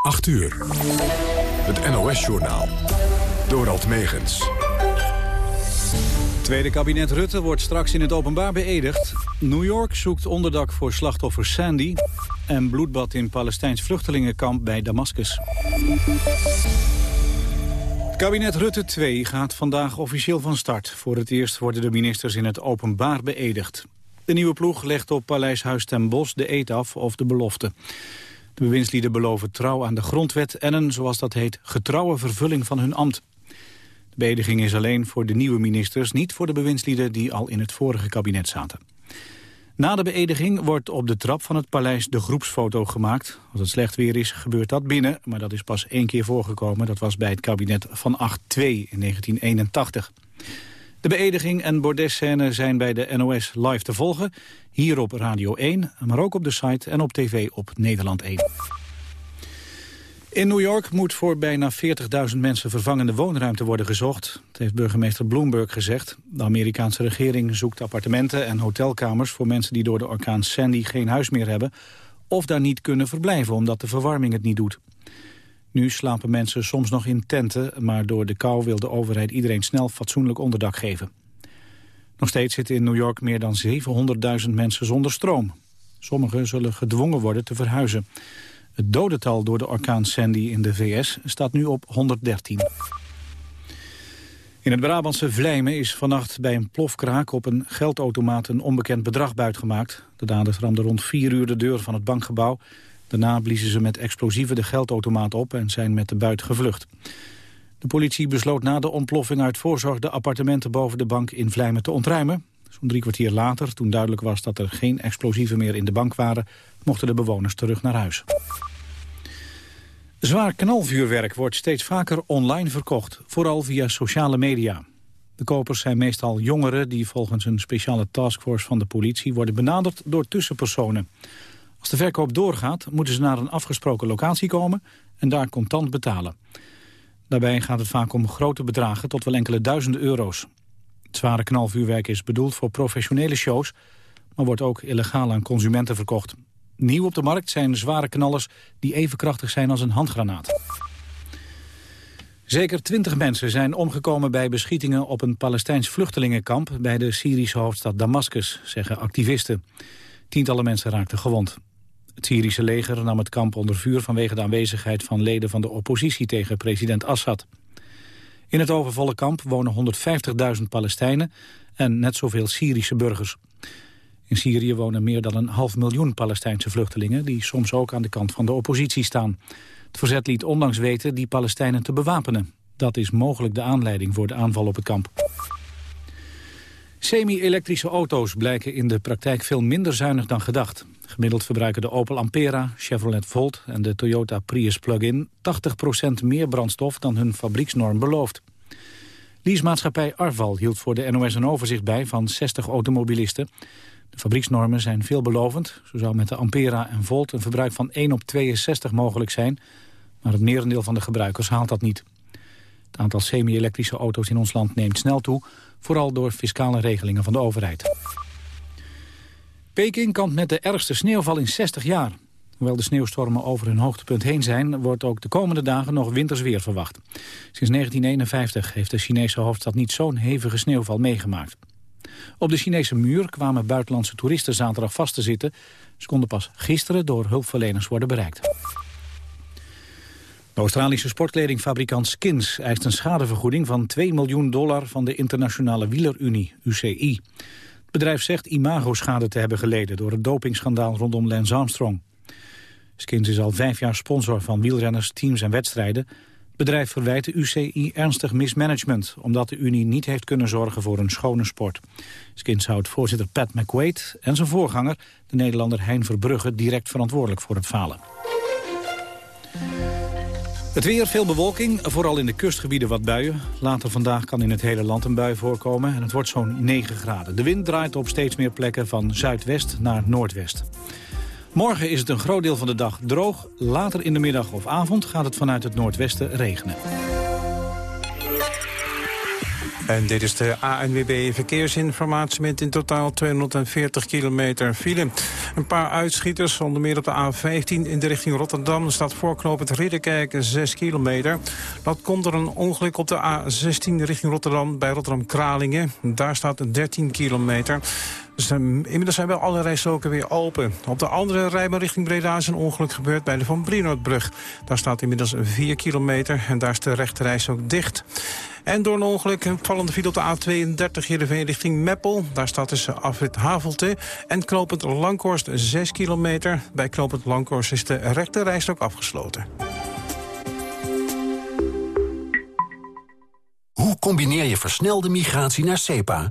8 uur. Het NOS-journaal. Dorald Megens. Tweede kabinet Rutte wordt straks in het openbaar beëdigd. New York zoekt onderdak voor slachtoffers Sandy... en bloedbad in Palestijns vluchtelingenkamp bij Damascus. Kabinet Rutte 2 gaat vandaag officieel van start. Voor het eerst worden de ministers in het openbaar beëdigd. De nieuwe ploeg legt op Paleishuis ten Bosch de eet af of de belofte. De bewindslieden beloven trouw aan de grondwet en een, zoals dat heet, getrouwe vervulling van hun ambt. De beëdiging is alleen voor de nieuwe ministers, niet voor de bewindslieden die al in het vorige kabinet zaten. Na de beëdiging wordt op de trap van het paleis de groepsfoto gemaakt. Als het slecht weer is, gebeurt dat binnen, maar dat is pas één keer voorgekomen. Dat was bij het kabinet van 8-2 in 1981. De beëdiging en bordesscène zijn bij de NOS live te volgen. Hier op Radio 1, maar ook op de site en op tv op Nederland 1. In New York moet voor bijna 40.000 mensen vervangende woonruimte worden gezocht. Dat heeft burgemeester Bloomberg gezegd. De Amerikaanse regering zoekt appartementen en hotelkamers... voor mensen die door de orkaan Sandy geen huis meer hebben... of daar niet kunnen verblijven omdat de verwarming het niet doet. Nu slapen mensen soms nog in tenten, maar door de kou wil de overheid iedereen snel fatsoenlijk onderdak geven. Nog steeds zitten in New York meer dan 700.000 mensen zonder stroom. Sommigen zullen gedwongen worden te verhuizen. Het dodental door de orkaan Sandy in de VS staat nu op 113. In het Brabantse Vlijmen is vannacht bij een plofkraak op een geldautomaat een onbekend bedrag buitgemaakt. De daders ramden rond 4 uur de deur van het bankgebouw. Daarna bliezen ze met explosieven de geldautomaat op en zijn met de buit gevlucht. De politie besloot na de ontploffing uit voorzorg de appartementen boven de bank in Vlijmen te ontruimen. Zo'n drie kwartier later, toen duidelijk was dat er geen explosieven meer in de bank waren, mochten de bewoners terug naar huis. Zwaar knalvuurwerk wordt steeds vaker online verkocht, vooral via sociale media. De kopers zijn meestal jongeren die volgens een speciale taskforce van de politie worden benaderd door tussenpersonen. Als de verkoop doorgaat, moeten ze naar een afgesproken locatie komen en daar contant betalen. Daarbij gaat het vaak om grote bedragen tot wel enkele duizenden euro's. Het zware knalvuurwerk is bedoeld voor professionele shows... maar wordt ook illegaal aan consumenten verkocht. Nieuw op de markt zijn zware knallers die even krachtig zijn als een handgranaat. Zeker twintig mensen zijn omgekomen bij beschietingen op een Palestijns vluchtelingenkamp bij de Syrische hoofdstad Damascus, zeggen activisten. Tientallen mensen raakten gewond. Het Syrische leger nam het kamp onder vuur vanwege de aanwezigheid van leden van de oppositie tegen president Assad. In het overvolle kamp wonen 150.000 Palestijnen en net zoveel Syrische burgers. In Syrië wonen meer dan een half miljoen Palestijnse vluchtelingen... die soms ook aan de kant van de oppositie staan. Het verzet liet onlangs weten die Palestijnen te bewapenen. Dat is mogelijk de aanleiding voor de aanval op het kamp. Semi-elektrische auto's blijken in de praktijk veel minder zuinig dan gedacht. Gemiddeld verbruiken de Opel Ampera, Chevrolet Volt en de Toyota Prius plug-in 80% meer brandstof dan hun fabrieksnorm belooft. Leasemaatschappij Arval hield voor de NOS een overzicht bij van 60 automobilisten. De fabrieksnormen zijn veelbelovend. Zo zou met de Ampera en Volt een verbruik van 1 op 62 mogelijk zijn. Maar het merendeel van de gebruikers haalt dat niet. Het aantal semi-elektrische auto's in ons land neemt snel toe... vooral door fiscale regelingen van de overheid. Peking kampt met de ergste sneeuwval in 60 jaar. Hoewel de sneeuwstormen over hun hoogtepunt heen zijn... wordt ook de komende dagen nog wintersweer verwacht. Sinds 1951 heeft de Chinese hoofdstad niet zo'n hevige sneeuwval meegemaakt. Op de Chinese muur kwamen buitenlandse toeristen zaterdag vast te zitten. Ze konden pas gisteren door hulpverleners worden bereikt. De Australische sportkledingfabrikant Skins eist een schadevergoeding van 2 miljoen dollar van de Internationale Wielerunie, UCI. Het bedrijf zegt imagoschade te hebben geleden door het dopingschandaal rondom Lance Armstrong. Skins is al vijf jaar sponsor van wielrenners, teams en wedstrijden. Het bedrijf verwijt de UCI ernstig mismanagement... omdat de Unie niet heeft kunnen zorgen voor een schone sport. Skins houdt voorzitter Pat McQuaid en zijn voorganger... de Nederlander Hein Verbrugge direct verantwoordelijk voor het falen. Het weer, veel bewolking, vooral in de kustgebieden wat buien. Later vandaag kan in het hele land een bui voorkomen en het wordt zo'n 9 graden. De wind draait op steeds meer plekken van zuidwest naar noordwest. Morgen is het een groot deel van de dag droog. Later in de middag of avond gaat het vanuit het noordwesten regenen. En dit is de ANWB Verkeersinformatie met in totaal 240 kilometer file. Een paar uitschieters, onder meer op de A15 in de richting Rotterdam. Er staat voorknopend Ridderkerk 6 kilometer. Dat komt er een ongeluk op de A16 richting Rotterdam bij Rotterdam-Kralingen. Daar staat 13 kilometer. Dus inmiddels zijn wel alle rijstroken weer open. Op de andere rijbaan richting Breda is een ongeluk gebeurd bij de Van Brienoordbrug. Daar staat inmiddels 4 kilometer en daar is de rechte ook dicht. En door een ongeluk een vallende file op de A32 Heerenveen richting Meppel. Daar staat tussen afrit Havelte en Knopend Langhorst 6 kilometer. Bij Knopend Langhorst is de rechte rijstok afgesloten. Hoe combineer je versnelde migratie naar SEPA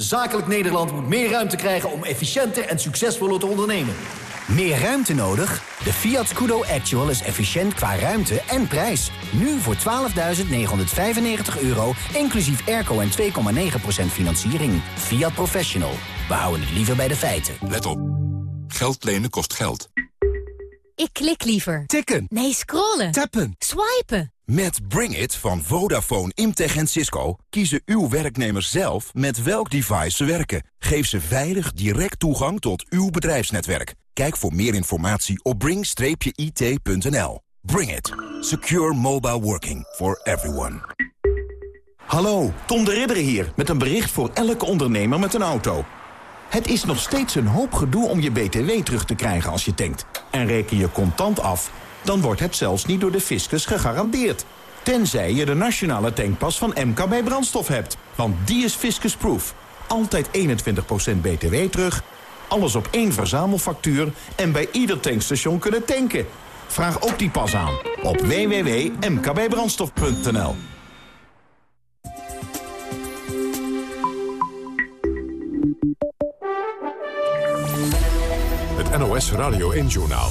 Zakelijk Nederland moet meer ruimte krijgen om efficiënter en succesvoller te ondernemen. Meer ruimte nodig? De Fiat Scudo Actual is efficiënt qua ruimte en prijs. Nu voor 12.995 euro, inclusief airco en 2,9% financiering. Fiat Professional. We houden het liever bij de feiten. Let op. Geld lenen kost geld. Ik klik liever. Tikken. Nee, scrollen. Tappen. Swipen. Met Bring It van Vodafone, Imtech en Cisco kiezen uw werknemers zelf met welk device ze werken. Geef ze veilig direct toegang tot uw bedrijfsnetwerk. Kijk voor meer informatie op bring-it.nl. Bring It. Secure mobile working for everyone. Hallo, Tom de Ridder hier met een bericht voor elke ondernemer met een auto. Het is nog steeds een hoop gedoe om je BTW terug te krijgen als je tankt. En reken je contant af, dan wordt het zelfs niet door de fiscus gegarandeerd. Tenzij je de nationale tankpas van MKB Brandstof hebt. Want die is fiscusproof. Altijd 21% BTW terug, alles op één verzamelfactuur... en bij ieder tankstation kunnen tanken. Vraag ook die pas aan op www.mkbbrandstof.nl. Het NOS Radio 1-journaal.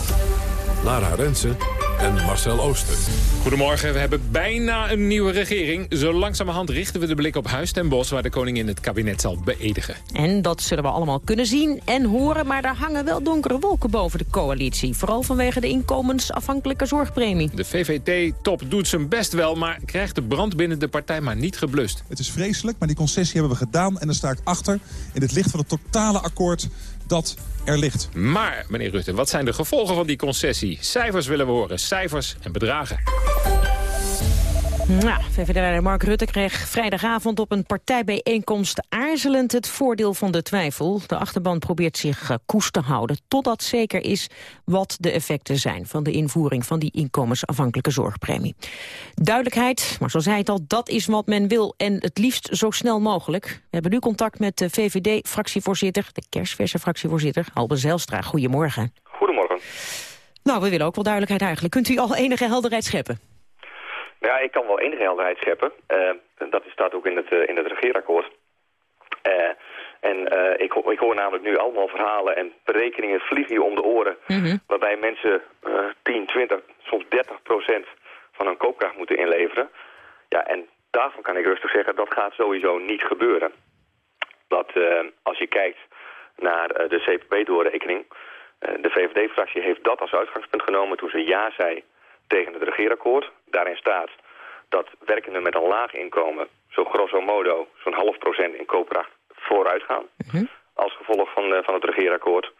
Lara Rensen en Marcel Ooster. Goedemorgen, we hebben bijna een nieuwe regering. Zo langzamerhand richten we de blik op Huis ten Bos... waar de koningin het kabinet zal beëdigen. En dat zullen we allemaal kunnen zien en horen... maar daar hangen wel donkere wolken boven de coalitie. Vooral vanwege de inkomensafhankelijke zorgpremie. De VVD-top doet zijn best wel... maar krijgt de brand binnen de partij maar niet geblust. Het is vreselijk, maar die concessie hebben we gedaan... en daar sta ik achter in het licht van het totale akkoord dat er ligt. Maar, meneer Rutte, wat zijn de gevolgen van die concessie? Cijfers willen we horen, cijfers en bedragen. Nou, VVD-leider Mark Rutte kreeg vrijdagavond op een partijbijeenkomst aarzelend het voordeel van de twijfel. De achterban probeert zich uh, koest te houden totdat zeker is wat de effecten zijn van de invoering van die inkomensafhankelijke zorgpremie. Duidelijkheid, maar zoals zei het al, dat is wat men wil en het liefst zo snel mogelijk. We hebben nu contact met de VVD-fractievoorzitter, de kerstverse fractievoorzitter, Albe Zelstra. Goedemorgen. Goedemorgen. Nou, we willen ook wel duidelijkheid eigenlijk. Kunt u al enige helderheid scheppen? Ja, ik kan wel enige helderheid scheppen. Uh, dat staat ook in het, uh, in het regeerakkoord. Uh, en ik, ik, hoor namelijk nu allemaal verhalen en berekeningen vliegen hier om de oren... Mm -hmm. waarbij mensen 10, 20, soms 30 procent van hun koopkracht moeten inleveren. Ja, en daarvan kan ik rustig zeggen, dat gaat sowieso niet gebeuren. Dat als je kijkt naar de CPB-doorrekening... de VVD-fractie heeft dat als uitgangspunt genomen toen ze ja zei tegen het regeerakkoord. Daarin staat dat werkenden met een laag inkomen, zo grosso modo, zo'n half procent in koopkracht vooruit gaan. Mhm. Als gevolg van, uh, van het regeerakkoord.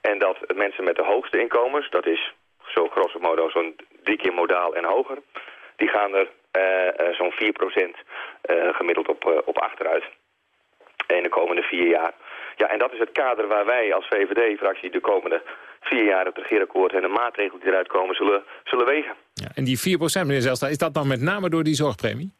En dat mensen met de hoogste inkomens, dat is zo grosso modo zo'n drie keer modaal en hoger, die gaan er uh, uh, zo'n 4 procent gemiddeld op, op achteruit in de komende vier jaar. Ja, en dat is het kader waar wij als VVD-fractie de komende vier jaar het regeerakkoord en de maatregelen die eruit komen zullen, zullen wegen. Ja, en die 4% meneer Zelstra, is dat dan met name door die zorgpremie?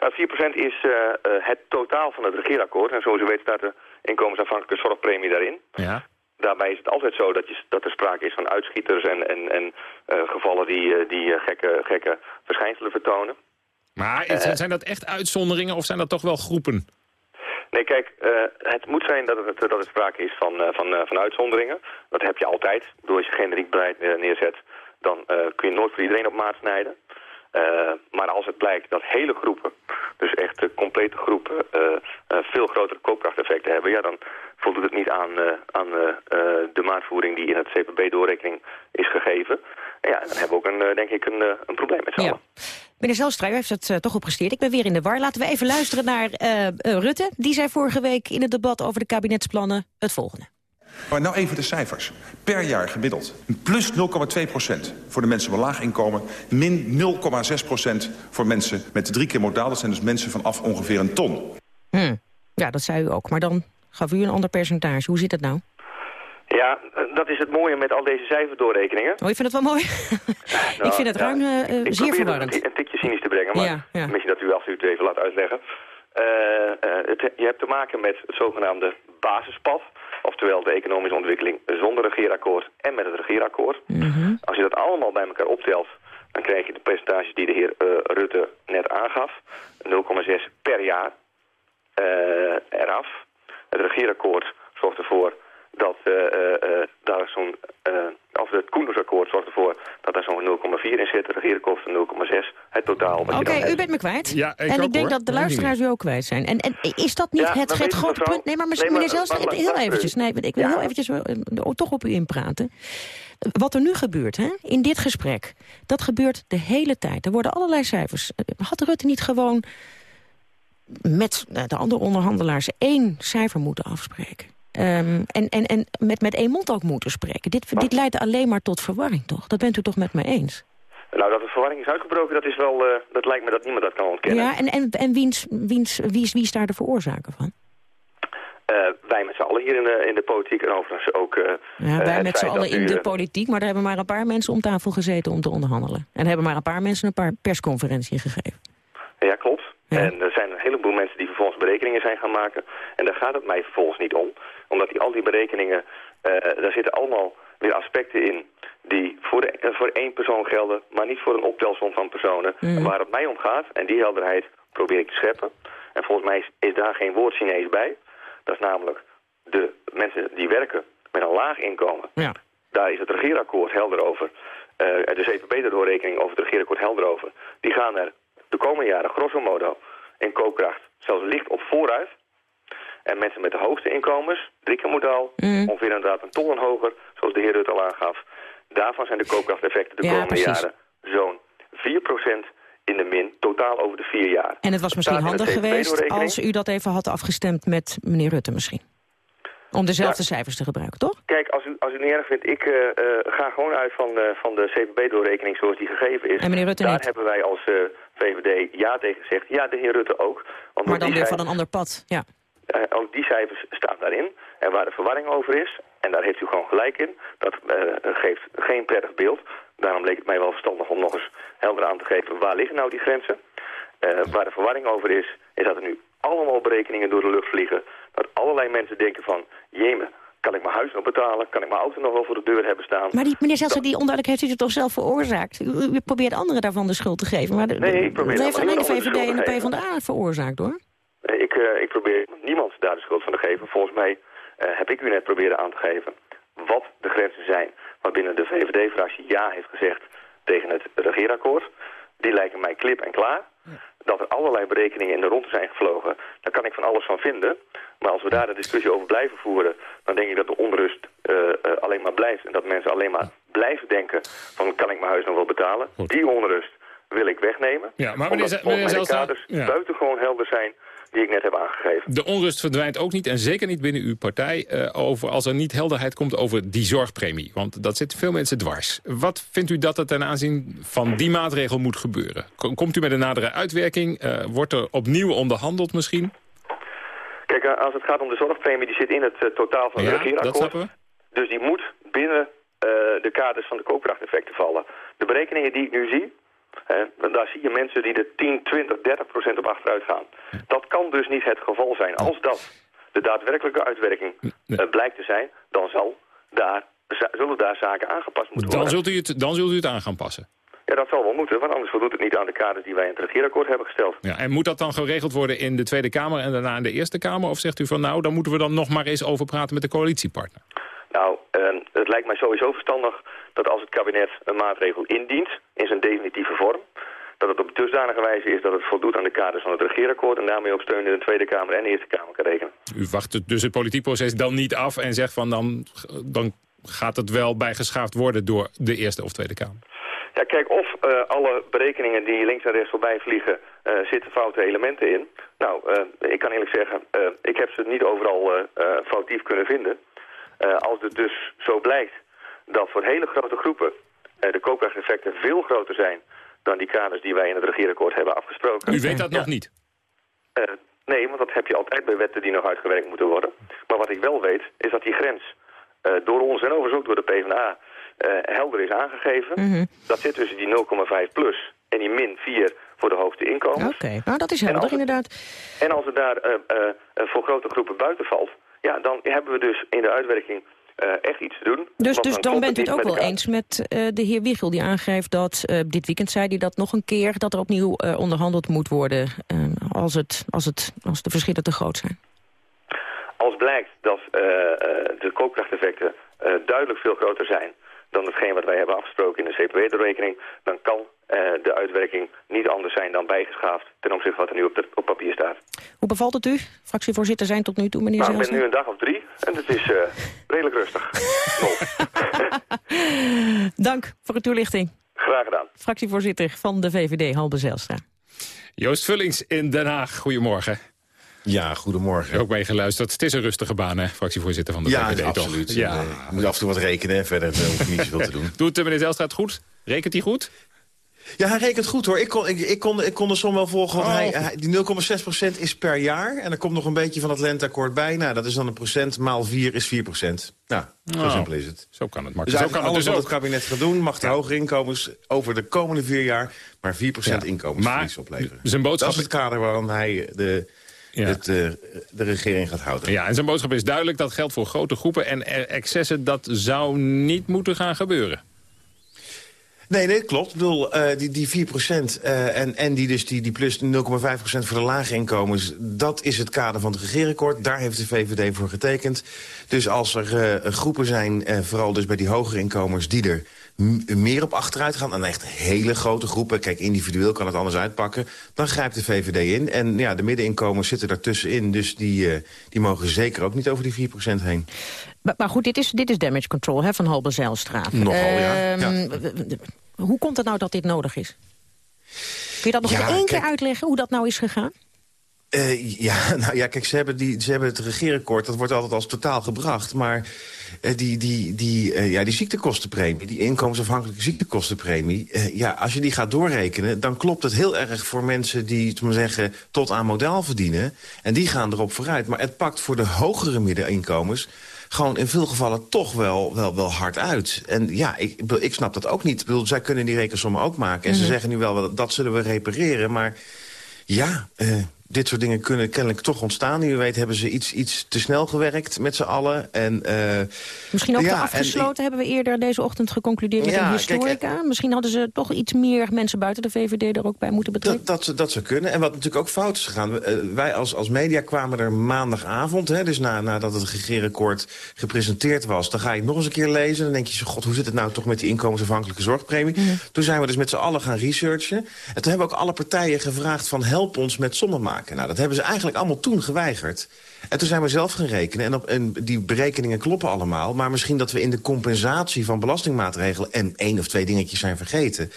Nou, 4% is uh, het totaal van het regeerakkoord. En zoals u weet staat de inkomensafhankelijke zorgpremie daarin. Ja. Daarbij is het altijd zo dat, je, dat er sprake is van uitschieters en, en, en uh, gevallen die, die gekke, gekke verschijnselen vertonen. Maar zijn dat echt uitzonderingen of zijn dat toch wel groepen? Nee, kijk, uh, het moet zijn dat het, dat het sprake is van, uh, van, uh, van uitzonderingen. Dat heb je altijd. Door als je generiek beleid neerzet, dan kun je nooit voor iedereen op maat snijden. maar als het blijkt dat hele groepen, dus echt complete groepen, veel grotere koopkrachteffecten hebben, ja, dan voldoet het niet aan, aan de maatvoering die in het CPB-doorrekening is gegeven. En ja, dan hebben we ook een, denk ik een, een probleem met z'n allen. Meneer Zelstra, u heeft het uh, toch gepresteerd. Ik ben weer in de war. Laten we even luisteren naar uh, Rutte. Die zei vorige week in het debat over de kabinetsplannen het volgende. Maar nou even de cijfers. Per jaar gemiddeld. Plus 0,2% voor de mensen met laag inkomen. Min 0,6% voor mensen met drie keer modaal. Dat zijn dus mensen vanaf ongeveer een ton. Hmm. Ja, dat zei u ook. Maar dan gaf u een ander percentage. Hoe zit het nou? Ja, dat is het mooie met al deze cijferdoorrekeningen. Oh, je vindt het wel mooi? nou, ik vind het ruim uh, ik zeer verwarrend. Ik een tikje cynisch te brengen, maar ja, ja. misschien dat u als u het even laat uitleggen. Uh, uh, het, je hebt te maken met het zogenaamde basispad. Oftewel de economische ontwikkeling zonder regeerakkoord en met het regeerakkoord. Mm -hmm. Als je dat allemaal bij elkaar optelt, dan krijg je de percentages die de heer Rutte net aangaf. 0,6 per jaar eraf. Het regeerakkoord zorgt ervoor dat uh, uh, daar zo'n, of het Koendersakkoord zorgt ervoor dat daar zo'n 0,4 in zit. De regeringskosten 0,6. Het totaal. Oké, okay, u bent me kwijt. Ja, ik en ook, ik denk hoor. dat de luisteraars u ook kwijt zijn. En, en is dat niet ja, het, het grote punt? Nee, maar misschien, nee, meneer Zelstra, maar, heel eventjes. Nee, ik wil ja. heel eventjes toch op u inpraten. Wat er nu gebeurt, hè, in dit gesprek, dat gebeurt de hele tijd. Er worden allerlei cijfers. Had Rutte niet gewoon met de andere onderhandelaars één cijfer moeten afspreken? Um, en en, en met, met één mond ook moeten spreken. Dit, dit leidt alleen maar tot verwarring, toch? Dat bent u toch met me eens? Nou, dat er verwarring is uitgebroken, dat, is wel, uh, dat lijkt me dat niemand dat kan ontkennen. Ja, en, en, en wiens, wiens, wie, is, wie is daar de veroorzaker van? Uh, wij met z'n allen hier in de, in de politiek en overigens ook... Uh, ja, wij met z'n allen in u, de politiek, maar er hebben maar een paar mensen om tafel gezeten om te onderhandelen. En er hebben maar een paar mensen een paar persconferentie gegeven. Ja, klopt. Ja. En er zijn een heleboel mensen die vervolgens berekeningen zijn gaan maken. En daar gaat het mij vervolgens niet om. Omdat die, al die berekeningen, uh, daar zitten allemaal weer aspecten in... die voor, de, uh, voor één persoon gelden, maar niet voor een optelsom van personen. Mm. Waar het mij om gaat, en die helderheid probeer ik te scheppen. En volgens mij is, is daar geen woord Chinees bij. Dat is namelijk de mensen die werken met een laag inkomen. Ja. Daar is het regeerakkoord helder over. Uh, de CPB-doorrekening over het regeerakkoord helder over. Die gaan er de komende jaren grosso modo in koopkracht zelfs licht op vooruit. En mensen met de hoogste inkomens, drie keer modaal, mm. ongeveer inderdaad een ton hoger, zoals de heer Rutte al aangaf. Daarvan zijn de koopkrachteffecten de ja, komende precies. jaren zo'n 4% in de min, totaal over de vier jaar. En het was misschien handig geweest als u dat even had afgestemd met meneer Rutte misschien. Om dezelfde Ja. cijfers te gebruiken, toch? Kijk, als u, als u het niet erg vindt, ik eh, eh, ga gewoon uit van, eh, van de CPB-doorrekening zoals die gegeven is. En meneer Rutte Daar niet. hebben wij als VVD ja tegen gezegd. Ja, de heer Rutte ook. Want Maar dan weer van een ander pad. Ja. Ook die cijfers staan daarin. En waar de verwarring over is, en daar heeft u gewoon gelijk in, dat geeft geen prettig beeld. Daarom leek het mij wel verstandig om nog eens helder aan te geven waar liggen nou die grenzen. Waar de verwarring over is, is dat er nu allemaal berekeningen door de lucht vliegen. Dat allerlei mensen denken van, jeme, kan ik mijn huis nog betalen? Kan ik mijn auto nog wel voor de deur hebben staan? Maar die, meneer Zelstra, die onduidelijkheid heeft u het toch zelf veroorzaakt? U, u probeert anderen daarvan de schuld te geven. Maar de, Nee, ik probeer dat heeft alleen de VVD en de PvdA veroorzaakt, hoor. Eh, Ik, eh, ik probeer niemand daar de schuld van te geven. Volgens mij eh, heb ik u net proberen aan te geven wat de grenzen zijn waarbinnen de VVD-fractie ja heeft gezegd tegen het regeerakkoord. Die lijken mij klip en klaar. Dat er allerlei berekeningen in de ronde zijn gevlogen, daar kan ik van alles van vinden. Maar als we daar de discussie over blijven voeren, dan denk ik dat de onrust eh, eh, alleen maar blijft. En dat mensen alleen maar blijven denken van kan ik mijn huis nog wel betalen. Die onrust wil ik wegnemen. Ja, maar meneer omdat meneer Zijlstra- kaders ja. buitengewoon helder zijn die ik net heb aangegeven. De onrust verdwijnt ook niet, en zeker niet binnen uw partij... eh, over, als er niet helderheid komt over die zorgpremie. Want dat zit veel mensen dwars. Wat vindt u dat er ten aanzien van die maatregel moet gebeuren? Ko- Komt u met een nadere uitwerking? Eh, wordt er opnieuw onderhandeld misschien? Kijk, eh, als het gaat om de zorgpremie, die zit in het totaal van het Ja, regeerakkoord. dat snappen we. Dus die moet binnen de kaders van de koopkrachteffecten vallen. De berekeningen die ik nu zie, daar zie je mensen die er 10, 20, 30 procent op achteruit gaan. Dat kan dus niet het geval zijn. Als dat de daadwerkelijke uitwerking eh, blijkt te zijn, dan zal daar, zullen daar zaken aangepast moeten Dan worden. zult, u het, dan zult u het aan gaan passen. Ja, dat zal wel moeten, want anders voldoet het niet aan de kaders die wij in het regeerakkoord hebben gesteld. Ja, en moet dat dan geregeld worden in de Tweede Kamer en daarna in de Eerste Kamer? Of zegt u van nou, dan moeten we dan nog maar eens over praten met de coalitiepartner? Nou, uh, het lijkt mij sowieso verstandig dat als het kabinet een maatregel indient in zijn definitieve vorm, dat het op dusdanige wijze is dat het voldoet aan de kaders van het regeerakkoord... en daarmee op steun in de Tweede Kamer en de Eerste Kamer kan rekenen. U wacht dus het politiek proces dan niet af en zegt van dan, dan gaat het wel bijgeschaafd worden door de Eerste of Tweede Kamer? Ja, kijk, of uh, alle berekeningen die links en rechts voorbij vliegen... Uh, zitten foute elementen in. Nou, uh, ik kan eerlijk zeggen, ik heb ze niet overal foutief kunnen vinden. Als het dus zo blijkt dat voor hele grote groepen... de koopkrachteffecten veel groter zijn dan die kaders die wij in het regeerakkoord hebben afgesproken. U weet dat nog niet? Uh, nee, want dat heb je altijd bij wetten die nog uitgewerkt moeten worden. Maar wat ik wel weet, is dat die grens uh, door ons en overigens ook door de PvdA uh, helder is aangegeven. Mm -hmm. Dat zit tussen die 0,5 plus en die min 4 voor de hoogste inkomens. Oké, okay. nou dat is helder inderdaad. En als het daar voor grote groepen buiten valt, ja, dan hebben we dus in de uitwerking uh, echt iets te doen. Dus, dus dan bent u het ook wel eens met uh, de heer Wiegel die aangeeft dat, uh, dit weekend zei hij dat nog een keer, dat er opnieuw onderhandeld moet worden als, het, als, het, als de verschillen te groot zijn? Als blijkt dat de koopkrachteffecten duidelijk veel groter zijn dan hetgeen wat wij hebben afgesproken in de CPW-doorrekening, dan kan uh, de uitwerking niet anders zijn dan bijgeschaafd ten opzichte van wat er nu op, de, op papier staat. Hoe bevalt het u, fractievoorzitter zijn tot nu toe, meneer nou, Ik ben nu een dag of drie en het is uh, redelijk rustig. Dank voor uw toelichting. Graag gedaan. Fractievoorzitter van de VVD, Halbe Zijlstra. Joost Vullings in Den Haag, goedemorgen. Ja, goedemorgen. Ook meegeluisterd. Het is een rustige baan, hè, fractievoorzitter van de ja, VVD, absoluut. toch? Ja, uh, je moet af en toe wat rekenen, verder uh, hoef je niet zoveel te doen. Doet meneer Zijlstra goed? Rekent hij goed? Ja, hij rekent goed hoor. Ik kon, ik, ik kon, ik kon de som wel volgen. Want Oh. hij, hij, die 0,6% is per jaar. En er komt nog een beetje van het lenteakkoord bij. Nou, dat is dan een procent. Maal 4 is 4%. Nou, zo Oh. simpel is het. Zo kan het Dus zo kan het alles dus wat ook. het kabinet gaat doen... mag de hogere inkomens over de komende vier jaar... maar 4% Ja. inkomensverlies Maar opleveren. zijn boodschap- Dat is het kader waarom hij de. Het, eh, de regering gaat houden. Ja, en zijn boodschap is duidelijk. Dat geldt voor grote groepen. En excessen, dat zou niet moeten gaan gebeuren. Nee, nee, klopt. Ik bedoel, eh, die, die 4% eh, en, en die, dus die, die plus 0,5% voor de lage inkomens... dat is het kader van het regeerakkoord. Daar heeft de VVD voor getekend. Dus als er groepen zijn, vooral dus bij die hogere inkomens... die er meer op achteruit gaan, en echt hele grote groepen... kijk, individueel kan het anders uitpakken... dan grijpt de VVD in. En ja, de middeninkomens zitten daartussenin... dus die, eh, die mogen zeker ook niet over die 4% heen. Maar, maar goed, dit is, dit is damage control hè, van Halbe Zijlstra. Nogal, ja. Ehm, Ja. Hoe komt het nou dat dit nodig is? Kun je dat nog Ja, één keer uitleggen, hoe dat nou is gegaan? Eh, ja, nou ja, kijk, ze hebben, die, ze hebben het regeerakkoord, dat wordt altijd als totaal gebracht. Maar eh, die, die, die, eh, ja, die ziektekostenpremie, die inkomensafhankelijke ziektekostenpremie... ja, als je die gaat doorrekenen, dan klopt het heel erg voor mensen die, we zeggen, tot aan modaal verdienen. En die gaan erop vooruit. Maar het pakt voor de hogere middeninkomens gewoon in veel gevallen toch wel, wel, wel hard uit. En ja, ik, ik snap dat ook niet. Ik bedoel, zij kunnen die rekensommen ook maken. En ze Mhm. zeggen nu wel, dat zullen we repareren. Maar ja, dit soort dingen kunnen kennelijk toch ontstaan. Wie weet hebben ze iets, iets te snel gewerkt met z'n allen. En, eh, Misschien ook ja, te en afgesloten, hebben we eerder deze ochtend geconcludeerd met Ja, een kijk, historica. Misschien hadden ze toch iets meer mensen buiten de VVD er ook bij moeten betrekken. Dat, dat, dat zou kunnen. En wat natuurlijk ook fout is gegaan. eh, wij als, als media kwamen er maandagavond, hè, dus na, nadat het regeerakkoord gepresenteerd was... dan ga je het nog eens een keer lezen. Dan denk je, zo, god, hoe zit het nou toch met die inkomensafhankelijke zorgpremie? Toen zijn we dus met z'n allen gaan researchen. En toen hebben ook alle partijen gevraagd van help ons met sommen maken. Nou, dat hebben ze eigenlijk allemaal toen geweigerd. En toen zijn we zelf gaan rekenen. En, op, en die berekeningen kloppen allemaal. Maar misschien dat we in de compensatie van belastingmaatregelen... en één of twee dingetjes zijn vergeten...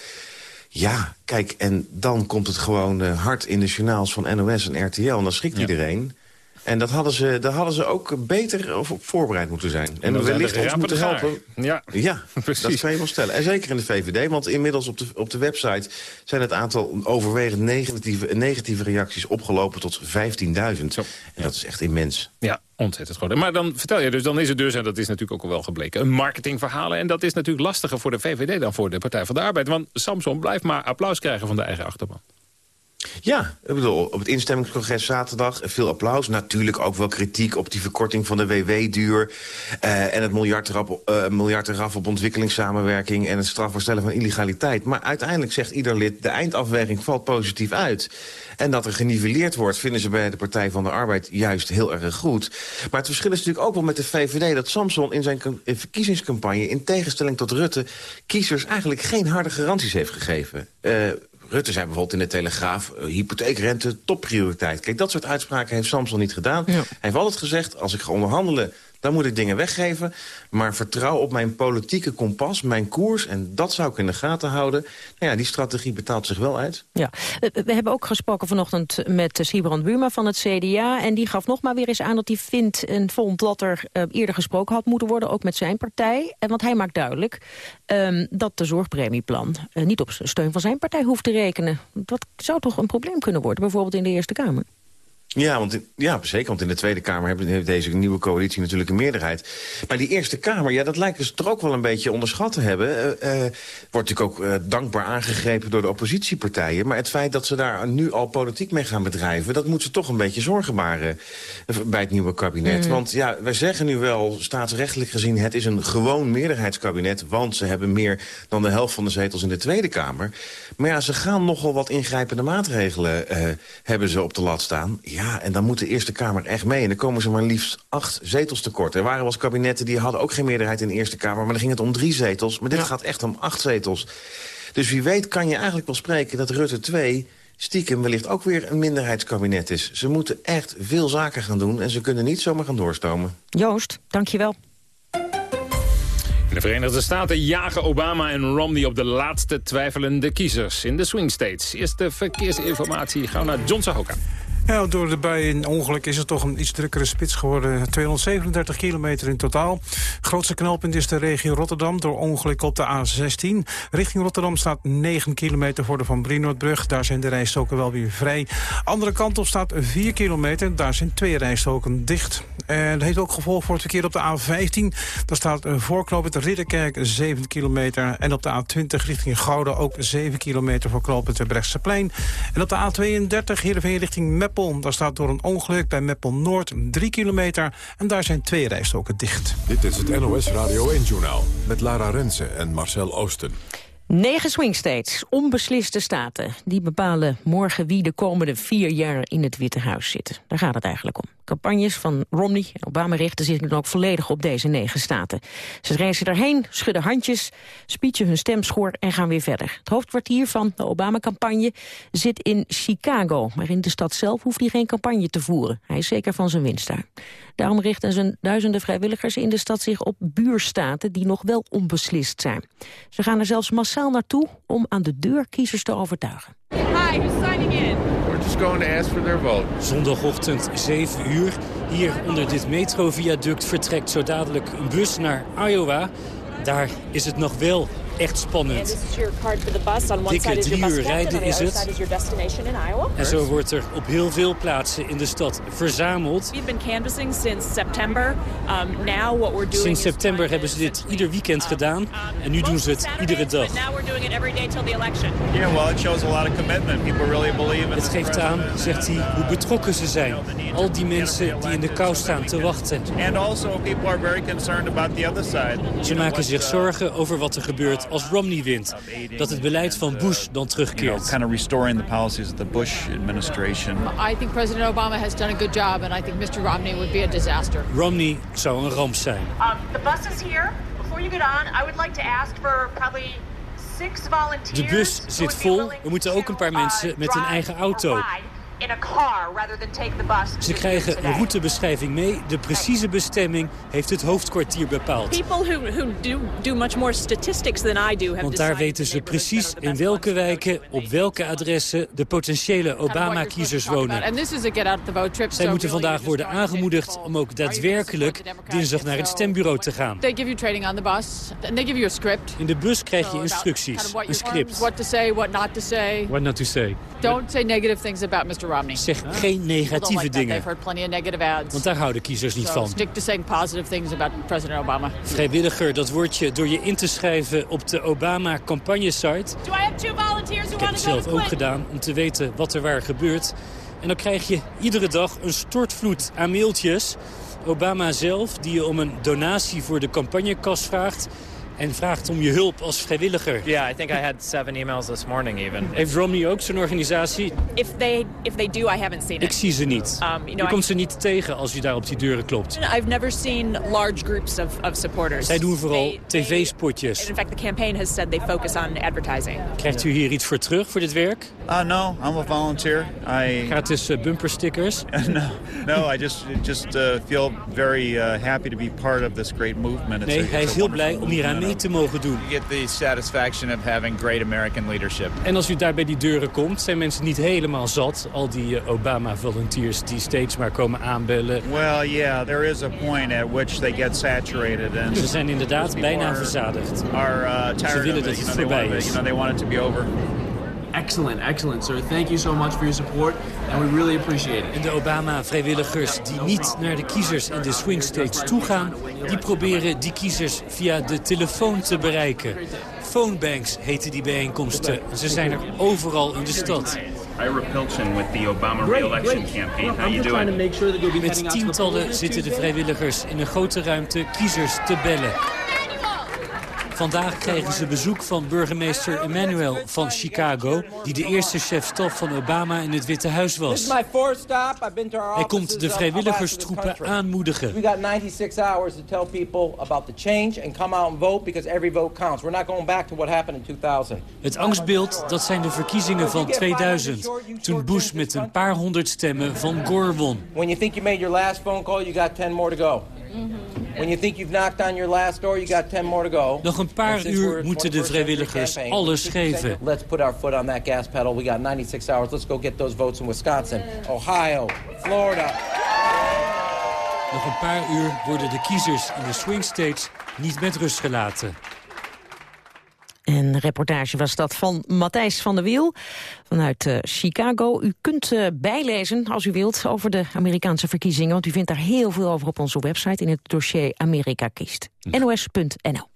Ja, kijk, en dan komt het gewoon eh, hard in de journaals van NOS en RTL... en dan schrikt iedereen. En dat hadden ze, daar hadden ze ook beter op voorbereid moeten zijn. En wellicht ons moeten helpen. Ja, Ja, precies. dat kan je wel stellen. En zeker in de VVD, want inmiddels op de, op de website... zijn het aantal overwegend negatieve, negatieve reacties opgelopen tot 15.000. En dat is echt immens. Ja, ontzettend groot. Maar dan vertel je dus, dan is het dus, en dat is natuurlijk ook wel gebleken... een marketingverhaal. En dat is natuurlijk lastiger voor de VVD dan voor de Partij van de Arbeid. Want Samson blijft maar applaus krijgen van de eigen achterban. Ja, ik bedoel, op het instemmingscongres zaterdag veel applaus. Natuurlijk ook wel kritiek op die verkorting van de WW-duur... Uh, en het miljardenraf uh, miljard op ontwikkelingssamenwerking... en het strafbaar stellen van illegaliteit. Maar uiteindelijk zegt ieder lid, de eindafweging valt positief uit. En dat er geniveleerd wordt, vinden ze bij de Partij van de Arbeid juist heel erg goed. Maar het verschil is natuurlijk ook wel met de VVD... dat Samson in zijn verkiezingscampagne, in tegenstelling tot Rutte... kiezers eigenlijk geen harde garanties heeft gegeven. Uh, Rutte zei bijvoorbeeld in de Telegraaf... Uh, hypotheekrente, topprioriteit. Kijk, dat soort uitspraken heeft Samson niet gedaan. Hij heeft altijd gezegd, als ik ga onderhandelen dan moet ik dingen weggeven. Maar vertrouw op mijn politieke kompas, mijn koers... en dat zou ik in de gaten houden. Nou ja, die strategie betaalt zich wel uit. Ja. We hebben ook gesproken vanochtend met Sibrand Buma van het CDA... en die gaf nog maar weer eens aan dat hij vindt en vond... dat er uh, eerder gesproken had moeten worden, ook met zijn partij. En want hij maakt duidelijk um, dat de zorgpremieplan... Uh, niet op steun van zijn partij hoeft te rekenen. Dat zou toch een probleem kunnen worden, bijvoorbeeld in de Eerste Kamer? Ja, want ja, zeker. Want in de Tweede Kamer heeft deze nieuwe coalitie natuurlijk een meerderheid. Maar die Eerste Kamer, ja, dat lijken ze toch ook wel een beetje onderschat te hebben. Uh, uh, wordt natuurlijk ook uh, dankbaar aangegrepen door de oppositiepartijen. Maar het feit dat ze daar nu al politiek mee gaan bedrijven... dat moet ze toch een beetje zorgen baren bij het nieuwe kabinet. Mm. Want ja, wij zeggen nu wel, staatsrechtelijk gezien... het is een gewoon meerderheidskabinet... want ze hebben meer dan de helft van de zetels in de Tweede Kamer. Maar ja, ze gaan nogal wat ingrijpende maatregelen hebben ze op de lat staan... Ja, en dan moet de Eerste Kamer echt mee. En dan komen ze maar liefst acht zetels tekort. Er waren wel eens kabinetten die hadden ook geen meerderheid in de Eerste Kamer... maar dan ging het om drie zetels. Maar dit ja. gaat echt om acht zetels. Dus wie weet kan je eigenlijk wel spreken dat Rutte 2 stiekem wellicht ook weer een minderheidskabinet is. Ze moeten echt veel zaken gaan doen en ze kunnen niet zomaar gaan doorstomen. Joost, dankjewel. In de Verenigde Staten jagen Obama en Romney op de laatste twijfelende kiezers in de swing states. Eerste verkeersinformatie gaan naar John Sahoka. Ja, door de bij een ongeluk is het toch een iets drukkere spits geworden. 237 kilometer in totaal. Grootste knelpunt is de regio Rotterdam door ongeluk op de A16. Richting Rotterdam staat 9 kilometer voor de Van Brienoordbrug. Daar zijn de rijstoken wel weer vrij. Andere kant op staat 4 kilometer. Daar zijn twee rijstoken dicht. En dat heeft ook gevolg voor het verkeer op de A15. Daar staat een voorknopend Ridderkerk 7 kilometer. En op de A20 richting Gouden ook 7 kilometer voor knooppunt Brechtseplein. En op de A32 Heerenveen richting Meppel daar staat door een ongeluk bij Meppel Noord 3 kilometer. En daar zijn twee rijstoken dicht. Dit is het NOS Radio 1-journaal met Lara Rensen en Marcel Oosten. Negen swing states, onbesliste staten, die bepalen morgen wie de komende vier jaar in het Witte Huis zitten. Daar gaat het eigenlijk om. Campagnes van Romney en Obama richten zich dan ook volledig op deze negen staten. Ze reizen daarheen, schudden handjes, speechen hun stemschoor en gaan weer verder. Het hoofdkwartier van de Obama-campagne zit in Chicago. Maar in de stad zelf hoeft hij geen campagne te voeren. Hij is zeker van zijn winst daar. Daarom richten zijn duizenden vrijwilligers in de stad zich op buurstaten die nog wel onbeslist zijn. Ze gaan er zelfs massaal naartoe om aan de deur kiezers te overtuigen. Hi, who's signing in? We're just going to ask for their vote. Zondagochtend 7 uur. Hier onder dit metroviaduct vertrekt zo dadelijk een bus naar Iowa. Daar is het nog wel echt spannend. Dikke drie uur rijden is het. En zo wordt er op heel veel plaatsen in de stad verzameld. Um, Sinds september hebben ze dit ieder weekend gedaan. En nu doen ze het iedere dag. Het geeft aan, zegt hij, hoe betrokken ze zijn. Al die mensen die in de kou staan te wachten. Ze maken zich zorgen over wat er gebeurt als Romney wint. Dat het beleid van Bush dan terugkeert. kind of restoring the policies of the Bush administration. I think President Obama has done a good job and I think Mr. Romney would be a disaster. Romney zou een ramp zijn. Um, the bus is here. Before you get on, I would like to ask for probably six volunteers. De bus zit vol. We moeten ook een paar mensen met een eigen auto. In a car rather than take the bus Ze krijgen een routebeschrijving mee. De precieze bestemming heeft het hoofdkwartier bepaald. People who, who do, do much more statistics than I do have Want daar weten ze precies in welke wijken, op welke adressen de potentiële Obama-kiezers wonen. Zij moeten vandaag worden aangemoedigd om ook daadwerkelijk dinsdag naar het stembureau te gaan. They give you training on the bus. And they give you a script. In de bus krijg je instructies, een script. What to say, what not to say. What not to say. Don't say negative things about Mr. Romney. Zeg geen negatieve like dingen. Want daar houden kiezers niet so van. stick to saying positive things about President Obama. Vrijwilliger, dat word je door je in te schrijven op de Obama campagnesite. Do I have two volunteers who Ik heb het zelf ook gedaan om te weten wat er waar gebeurt. En dan krijg je iedere dag een stortvloed aan mailtjes. Obama zelf, die je om een donatie voor de campagnekas vraagt... en vraagt om je hulp als vrijwilliger. Yeah, I think I had seven emails this morning even. Heeft Romney ook zo'n organisatie? If they if they do, I haven't seen Ik it. zie ze niet. Um, you know, je I- komt ze niet tegen als je daar op die deuren klopt. I've never seen large groups of, of supporters. Zij doen vooral tv-spotjes. In fact, the campaign has said they focus on advertising. Krijgt u hier iets voor terug voor dit werk? Uh, no, I'm a volunteer. I Gratis uh, bumperstickers? no, no. I just just uh, feel very uh, happy to be part of this great movement. It's Nee, a- hij is heel blij om hier aan mee movement. te mogen doen. You get the satisfaction of having great American leadership. En als u daar bij die deuren komt, zijn mensen niet helemaal zat. Al die uh, Obama-volunteers die steeds maar komen aanbellen. Well, yeah, there is a point at which they get saturated, and Ze zijn inderdaad bijna verzadigd. Are uh, tired Ze willen of dat it. het voorbij is. you know, they want it to be over. Excellent, excellent, sir. Thank you so much for your support, and we really appreciate it. En de Obama-vrijwilligers die niet naar de kiezers in de swing states toegaan... die proberen die kiezers via de telefoon te bereiken. Phonebanks heten die bijeenkomsten. Ze zijn er overal in de stad. Ira Pilchin with the Obama re-election campaign. How you doing? Met tientallen zitten de vrijwilligers in een grote ruimte kiezers te bellen. Vandaag kregen ze bezoek van burgemeester Emmanuel van Chicago... die de eerste chef-staf van Obama in het Witte Huis was. Hij komt de vrijwilligerstroepen aanmoedigen. We got 96 hours to tell people about the change and come out and vote because every vote counts. We're not going back to what happened in 2000. Het angstbeeld, dat zijn de verkiezingen van 2000... toen Bush met een paar honderd stemmen van Gore won. When you think you made your last phone call, you got 10 more to go. When you think you've knocked on your last door, you got 10 more to go. Nog een paar uur moeten de 21st century vrijwilligers alles geven. Let's put our foot on that gas pedal. We got 96 hours. Let's go get those votes in Wisconsin, Ohio, Florida. Nog een paar uur worden de kiezers in de swing states niet met rust gelaten. Een reportage was dat van Matthijs van der Wiel vanuit eh, Chicago. U kunt eh, bijlezen, als u wilt, over de Amerikaanse verkiezingen... want u vindt daar heel veel over op onze website... in het dossier Amerika kiest. nos.nl.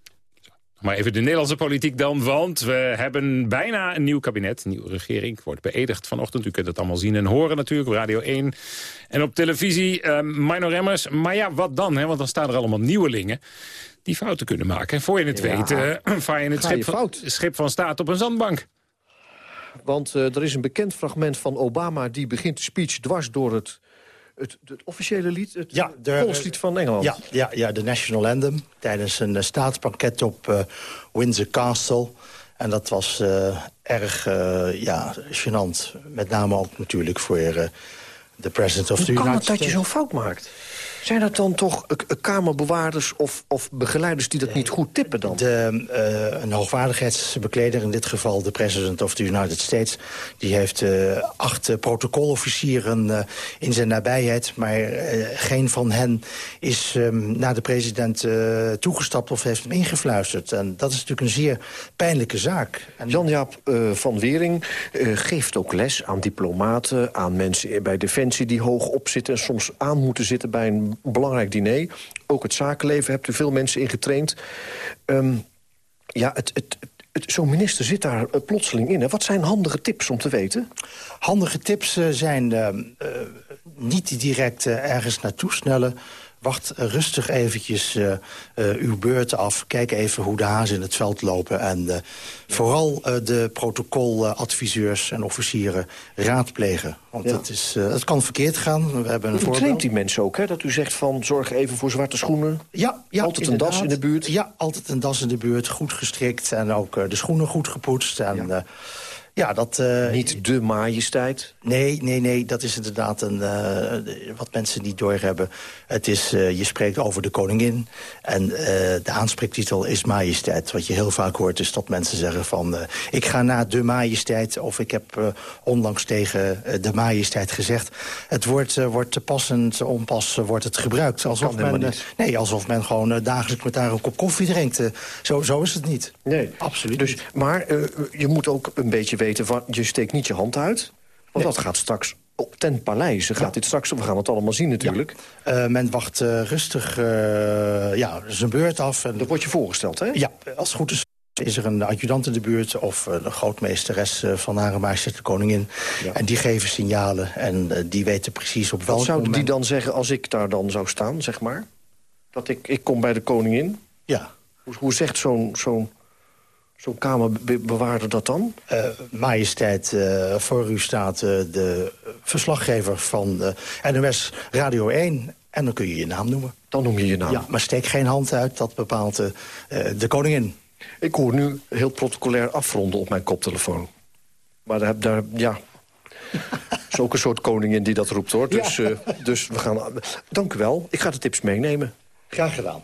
Maar even de Nederlandse politiek dan, want we hebben bijna een nieuw kabinet, een nieuwe regering. Wordt beëdigd vanochtend, u kunt het allemaal zien en horen natuurlijk op Radio 1 en op televisie. Uh, Mino Remmers, maar ja, wat dan? Hè? Want dan staan er allemaal nieuwelingen die fouten kunnen maken. Voor je het Ja. weet, uh, vaar je het je schip van, schip van staat op een zandbank. Want eh, er is een bekend fragment van Obama... die begint de speech dwars door het, het, het officiële lied... het Ja, de- volkslied van Engeland. Ja, ja, ja, de National Anthem. Tijdens een uh, staatsbanket op uh, Windsor Castle. En dat was uh, erg uh, ja, gênant. Met name ook natuurlijk voor uh, de president of Hoe the kan United het dat je States. zo'n fout maakt? Zijn dat dan toch uh, kamerbewaarders of, of begeleiders die dat niet goed tippen dan? De, uh, een hoogwaardigheidsbekleder, in dit geval de president of the United States... die heeft uh, acht uh, protocolofficieren uh, in zijn nabijheid... maar uh, geen van hen is um, naar de president uh, toegestapt of heeft hem ingefluisterd. En dat is natuurlijk een zeer pijnlijke zaak. En... Jan-Jaap uh, van Wering uh, geeft ook les aan diplomaten... aan mensen bij Defensie die hoog opzitten... en soms aan moeten zitten bij een belangrijk diner. Ook het zakenleven hebt er veel mensen in getraind. Um, ja, het, het, zo'n minister zit daar uh, plotseling in. Hè? Wat zijn handige tips om te weten? Handige tips uh, zijn uh, niet direct ergens naartoe snellen... Wacht rustig eventjes uh, uh, uw beurt af. Kijk even hoe de hazen in het veld lopen. En uh, vooral de protocoladviseurs en officieren raadplegen. Want ja. het, is, het kan verkeerd gaan. We hebben een u voorbeeld. traint die mensen ook, hè? Dat u zegt van zorg even voor zwarte schoenen. Ja, ja Altijd inderdaad. een das in de buurt. Ja, altijd een das in de buurt. Goed gestrikt en ook de schoenen goed gepoetst. En, ja. Ja, dat... Uh, niet de majesteit? Nee, nee, nee. Dat is inderdaad een, uh, wat mensen niet doorhebben. Het is, uh, je spreekt over de koningin. En de aanspreektitel is majesteit. Wat je heel vaak hoort is dat mensen zeggen van... ik ga naar de majesteit. Of ik heb onlangs tegen de majesteit gezegd. Het woord wordt te passend onpas wordt het gebruikt. Alsof men, nee, alsof men gewoon dagelijks met haar een kop koffie drinkt. zo, zo is het niet. Nee, absoluut dus, Maar je moet ook een beetje weten, van, je steekt niet je hand uit. Want nee. dat gaat straks op ten paleize gaat dit straks... we gaan het allemaal zien natuurlijk. Ja. men wacht rustig ja, zijn beurt af. En... Dat wordt je voorgesteld, hè? Ja, als het goed is is er een adjudant in de buurt of een grootmeesteres van Hare Majesteit de Koningin. En die geven signalen en die weten precies op welk Wat zouden moment... die dan zeggen als ik daar dan zou staan, zeg maar? Dat ik, ik kom bij de koningin? Ja. Hoe, hoe zegt zo'n zo'n zo'n kamerbewaarder dat dan? Uh, majesteit, uh, voor u staat uh, de verslaggever van NOS Radio 1... En dan kun je je naam noemen. Dan noem je je naam? Ja, maar steek geen hand uit, dat bepaalt de koningin. Ik hoor nu heel protocolair afronden op mijn koptelefoon. Maar daar, daar ja... is ook een soort koningin die dat roept, hoor. Dus, ja. dus we gaan... Dank u wel. Ik ga de tips meenemen. Graag gedaan.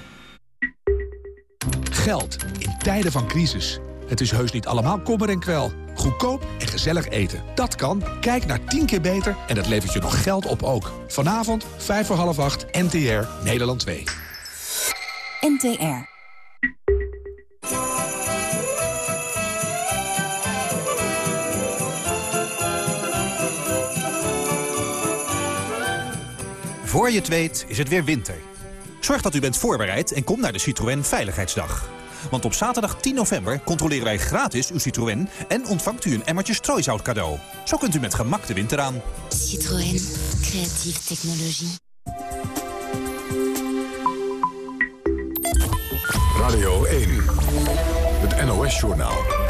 Geld in tijden van crisis. Het is heus niet allemaal kommer en kwel. Goedkoop en gezellig eten. Dat kan. Kijk naar 10 keer beter en dat levert je nog geld op ook. Vanavond, 5 voor half 8, NTR, Nederland 2. NTR. Voor je het weet is het weer winter. Zorg dat u bent voorbereid en kom naar de Citroën Veiligheidsdag. Want op zaterdag 10 november controleren wij gratis uw Citroën... en ontvangt u een emmertje strooisout cadeau. Zo kunt u met gemak de winter aan. Citroën. Creatieve technologie. Radio 1. Het NOS-journaal.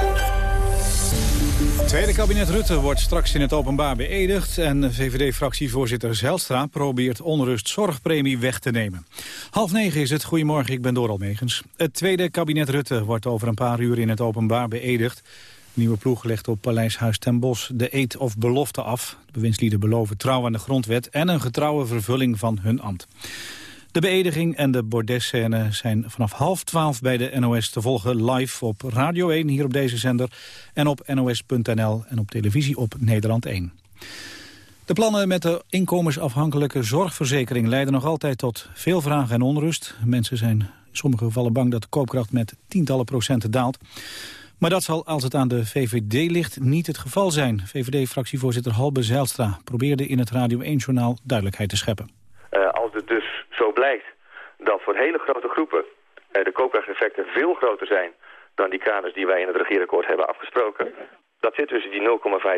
Tweede kabinet Rutte wordt straks in het openbaar beëdigd... en VVD-fractievoorzitter Zijlstra probeert onrust zorgpremie weg te nemen. Half negen is het. Goedemorgen, ik ben Doral Megens. Het tweede kabinet Rutte wordt over een paar uur in het openbaar beëdigd. Nieuwe ploeg legt op Paleishuis ten Bosch de eed of belofte af. De bewindslieden beloven trouw aan de grondwet... en een getrouwe vervulling van hun ambt. De beëdiging en de bordesscène zijn vanaf half twaalf bij de NOS te volgen live op Radio 1 hier op deze zender en op nos.nl en op televisie op Nederland 1. De plannen met de inkomensafhankelijke zorgverzekering leiden nog altijd tot veel vragen en onrust. Mensen zijn in sommige gevallen bang dat de koopkracht met tientallen procenten daalt. Maar dat zal, als het aan de VVD ligt, niet het geval zijn. VVD-fractievoorzitter Halbe Zijlstra probeerde in het Radio 1-journaal duidelijkheid te scheppen. Uh, als het dus zo blijkt dat voor hele grote groepen de koopkrachteffecten veel groter zijn dan die kaders die wij in het regeerakkoord hebben afgesproken. Dat zit tussen die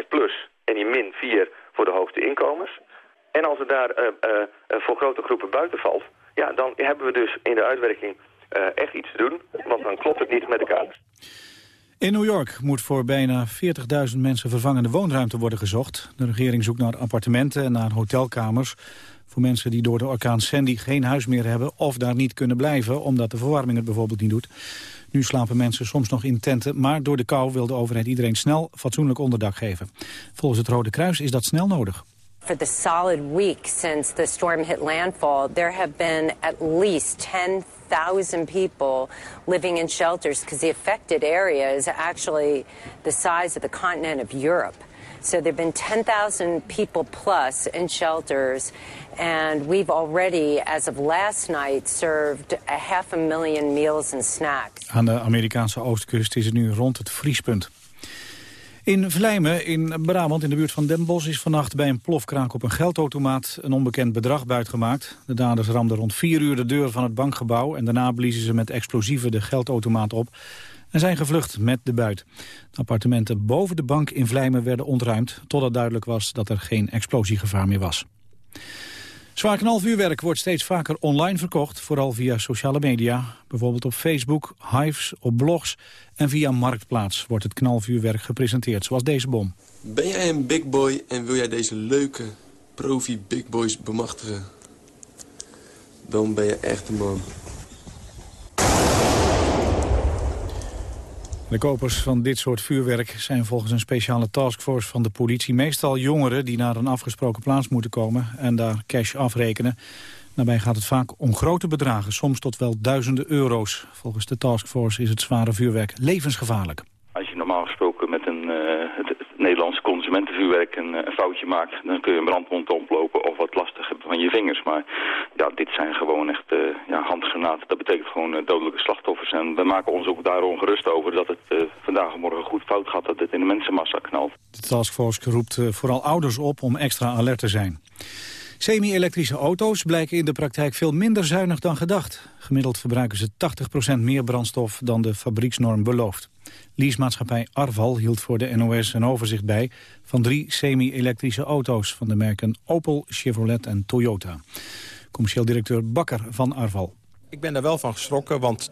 0,5 plus en die min 4 voor de hoogste inkomens. En als het daar uh, voor grote groepen buiten valt, ja, dan hebben we dus in de uitwerking echt iets te doen. Want dan klopt het niet met de kaders. In New York moet voor bijna 40.000 mensen vervangende woonruimte worden gezocht. De regering zoekt naar appartementen en naar hotelkamers voor mensen die door de orkaan Sandy geen huis meer hebben of daar niet kunnen blijven omdat de verwarming het bijvoorbeeld niet doet. Nu slapen mensen soms nog in tenten, maar door de kou wil de overheid iedereen snel fatsoenlijk onderdak geven. Volgens het Rode Kruis is dat snel nodig. For the solid week since the storm hit landfall, there have been at least 10,000 people living in shelters because the affected area is actually the size of the continent of Europe. So there have been 10,000 people plus in shelters, and we've already, as of last night, served a half a million meals and snacks. Aan de Amerikaanse oostkust is het nu rond het vriespunt. In Vlijmen, in Brabant, in de buurt van Den Bosch... is vannacht bij een plofkraak op een geldautomaat een onbekend bedrag buitgemaakt. De daders ramden rond vier uur de deur van het bankgebouw... en daarna bliezen ze met explosieven de geldautomaat op... en zijn gevlucht met de buit. De appartementen boven de bank in Vlijmen werden ontruimd... totdat duidelijk was dat er geen explosiegevaar meer was. Zwaar knalvuurwerk wordt steeds vaker online verkocht, vooral via sociale media. Bijvoorbeeld op Facebook, Hives, op blogs en via Marktplaats wordt het knalvuurwerk gepresenteerd, zoals deze bom. Ben jij een big boy en wil jij deze leuke profi big boys bemachtigen? Dan ben je echt een man. De kopers van dit soort vuurwerk zijn volgens een speciale taskforce van de politie... meestal jongeren die naar een afgesproken plaats moeten komen en daar cash afrekenen. Daarbij gaat het vaak om grote bedragen, soms tot wel duizenden euro's. Volgens de taskforce is het zware vuurwerk levensgevaarlijk. Als je normaal gesproken met een uh, het Nederlandse consumentenvuurwerk een, een, foutje maakt... dan kun je een brandwond oplopen of wat lastig hebben van je vingers. Maar ja, dit zijn gewoon echt uh, ja, handgranaten. Dat betekent gewoon uh, dodelijke slachtoffers. En we maken ons ook daar ongerust over dat het vandaag en morgen goed fout gaat... dat dit in de mensenmassa knalt. De taskforce roept vooral ouders op om extra alert te zijn. Semi-elektrische auto's blijken in de praktijk veel minder zuinig dan gedacht. Gemiddeld verbruiken ze 80% meer brandstof dan de fabrieksnorm belooft. Leasemaatschappij Arval hield voor de NOS een overzicht bij... van drie semi-elektrische auto's van de merken Opel, Chevrolet en Toyota. Commercieel directeur Bakker van Arval. Ik ben daar wel van geschrokken, want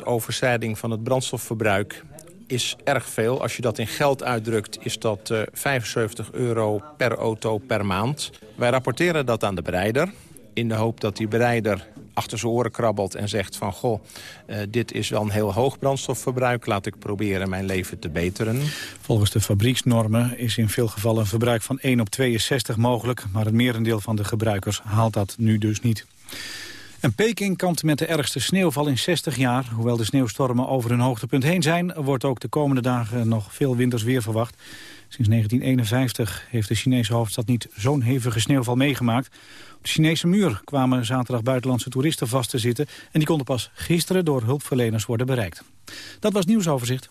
80% overschrijding van het brandstofverbruik is erg veel. Als je dat in geld uitdrukt, is dat uh, 75 euro per auto per maand. Wij rapporteren dat aan de bereider. In de hoop dat die bereider achter zijn oren krabbelt en zegt van... goh, uh, dit is wel een heel hoog brandstofverbruik. Laat ik proberen mijn leven te beteren. Volgens de fabrieksnormen is in veel gevallen een verbruik van 1 op 62 mogelijk. Maar het merendeel van de gebruikers haalt dat nu dus niet. En Peking kampt met de ergste sneeuwval in 60 jaar. Hoewel de sneeuwstormen over hun hoogtepunt heen zijn... wordt ook de komende dagen nog veel winters weer verwacht. Sinds 1951 heeft de Chinese hoofdstad niet zo'n hevige sneeuwval meegemaakt. Op de Chinese muur kwamen zaterdag buitenlandse toeristen vast te zitten... en die konden pas gisteren door hulpverleners worden bereikt. Dat was nieuwsoverzicht.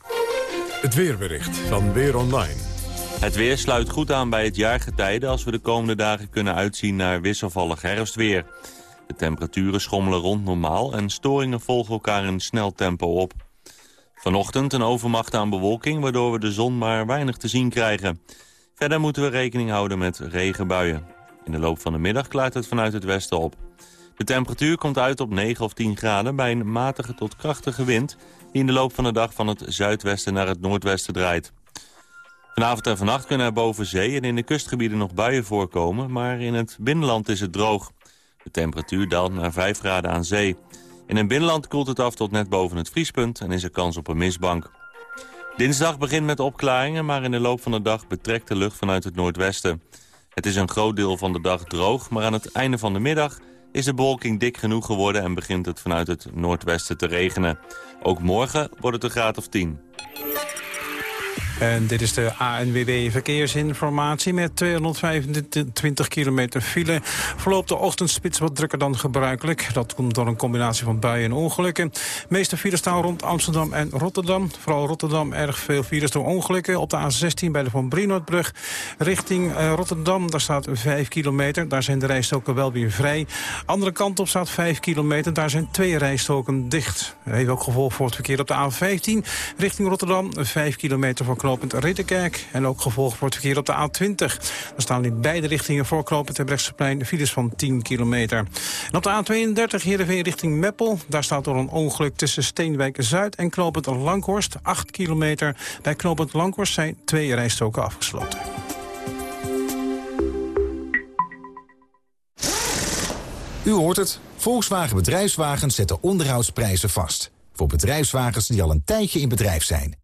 Het weerbericht van Weer Online. Het weer sluit goed aan bij het jaargetijde... als we de komende dagen kunnen uitzien naar wisselvallig herfstweer. De temperaturen schommelen rond normaal en storingen volgen elkaar in snel tempo op. Vanochtend een overmacht aan bewolking, waardoor we de zon maar weinig te zien krijgen. Verder moeten we rekening houden met regenbuien. In de loop van de middag klaart het vanuit het westen op. De temperatuur komt uit op 9 of 10 graden bij een matige tot krachtige wind... die in de loop van de dag van het zuidwesten naar het noordwesten draait. Vanavond en vannacht kunnen er boven zee en in de kustgebieden nog buien voorkomen... maar in het binnenland is het droog. De temperatuur daalt naar 5 graden aan zee. In het binnenland koelt het af tot net boven het vriespunt en is er kans op een mistbank. Dinsdag begint met opklaringen, maar in de loop van de dag betrekt de lucht vanuit het noordwesten. Het is een groot deel van de dag droog, maar aan het einde van de middag is de bewolking dik genoeg geworden en begint het vanuit het noordwesten te regenen. Ook morgen wordt het een graad of 10. En dit is de ANWB Verkeersinformatie met 225 kilometer file. Verloopt de ochtendspits wat drukker dan gebruikelijk. Dat komt door een combinatie van buien en ongelukken. De meeste files staan rond Amsterdam en Rotterdam. Vooral Rotterdam erg veel files door ongelukken. Op de A16 bij de Van Brienoordbrug richting uh, Rotterdam. Daar staat 5 kilometer. Daar zijn de rijstoken wel weer vrij. Andere kant op staat 5 kilometer. Daar zijn twee rijstoken dicht. Dat heeft ook gevolg voor het verkeer op de A15 richting Rotterdam. 5 kilometer voor knooppunt Ridderkerk. En ook gevolg voor het verkeer op de A20. Er staan in beide richtingen voor knooppunt Terbrechtseplein files van 10 kilometer. En op de A32 Heerenveen richting Meppel. Daar staat door een ongeluk tussen Steenwijk Zuid en knooppunt Langhorst. 8 kilometer. Bij knooppunt Langhorst zijn twee rijstoken afgesloten. U hoort het. Volkswagen Bedrijfswagens zetten onderhoudsprijzen vast. Voor bedrijfswagens die al een tijdje in bedrijf zijn.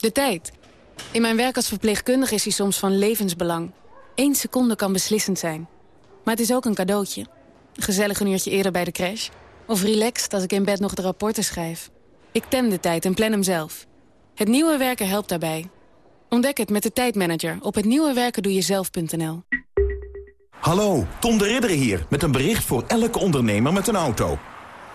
De tijd. In mijn werk als verpleegkundige is hij soms van levensbelang. Eén seconde kan beslissend zijn. Maar het is ook een cadeautje. Gezellig een uurtje eerder bij de crash. Of relaxed als ik in bed nog de rapporten schrijf. Ik tem de tijd en plan hem zelf. Het nieuwe werken helpt daarbij. Ontdek het met de tijdmanager op hetnieuwewerkendoejezelf.nl. Hallo, Tom de Ridder hier met een bericht voor elke ondernemer met een auto.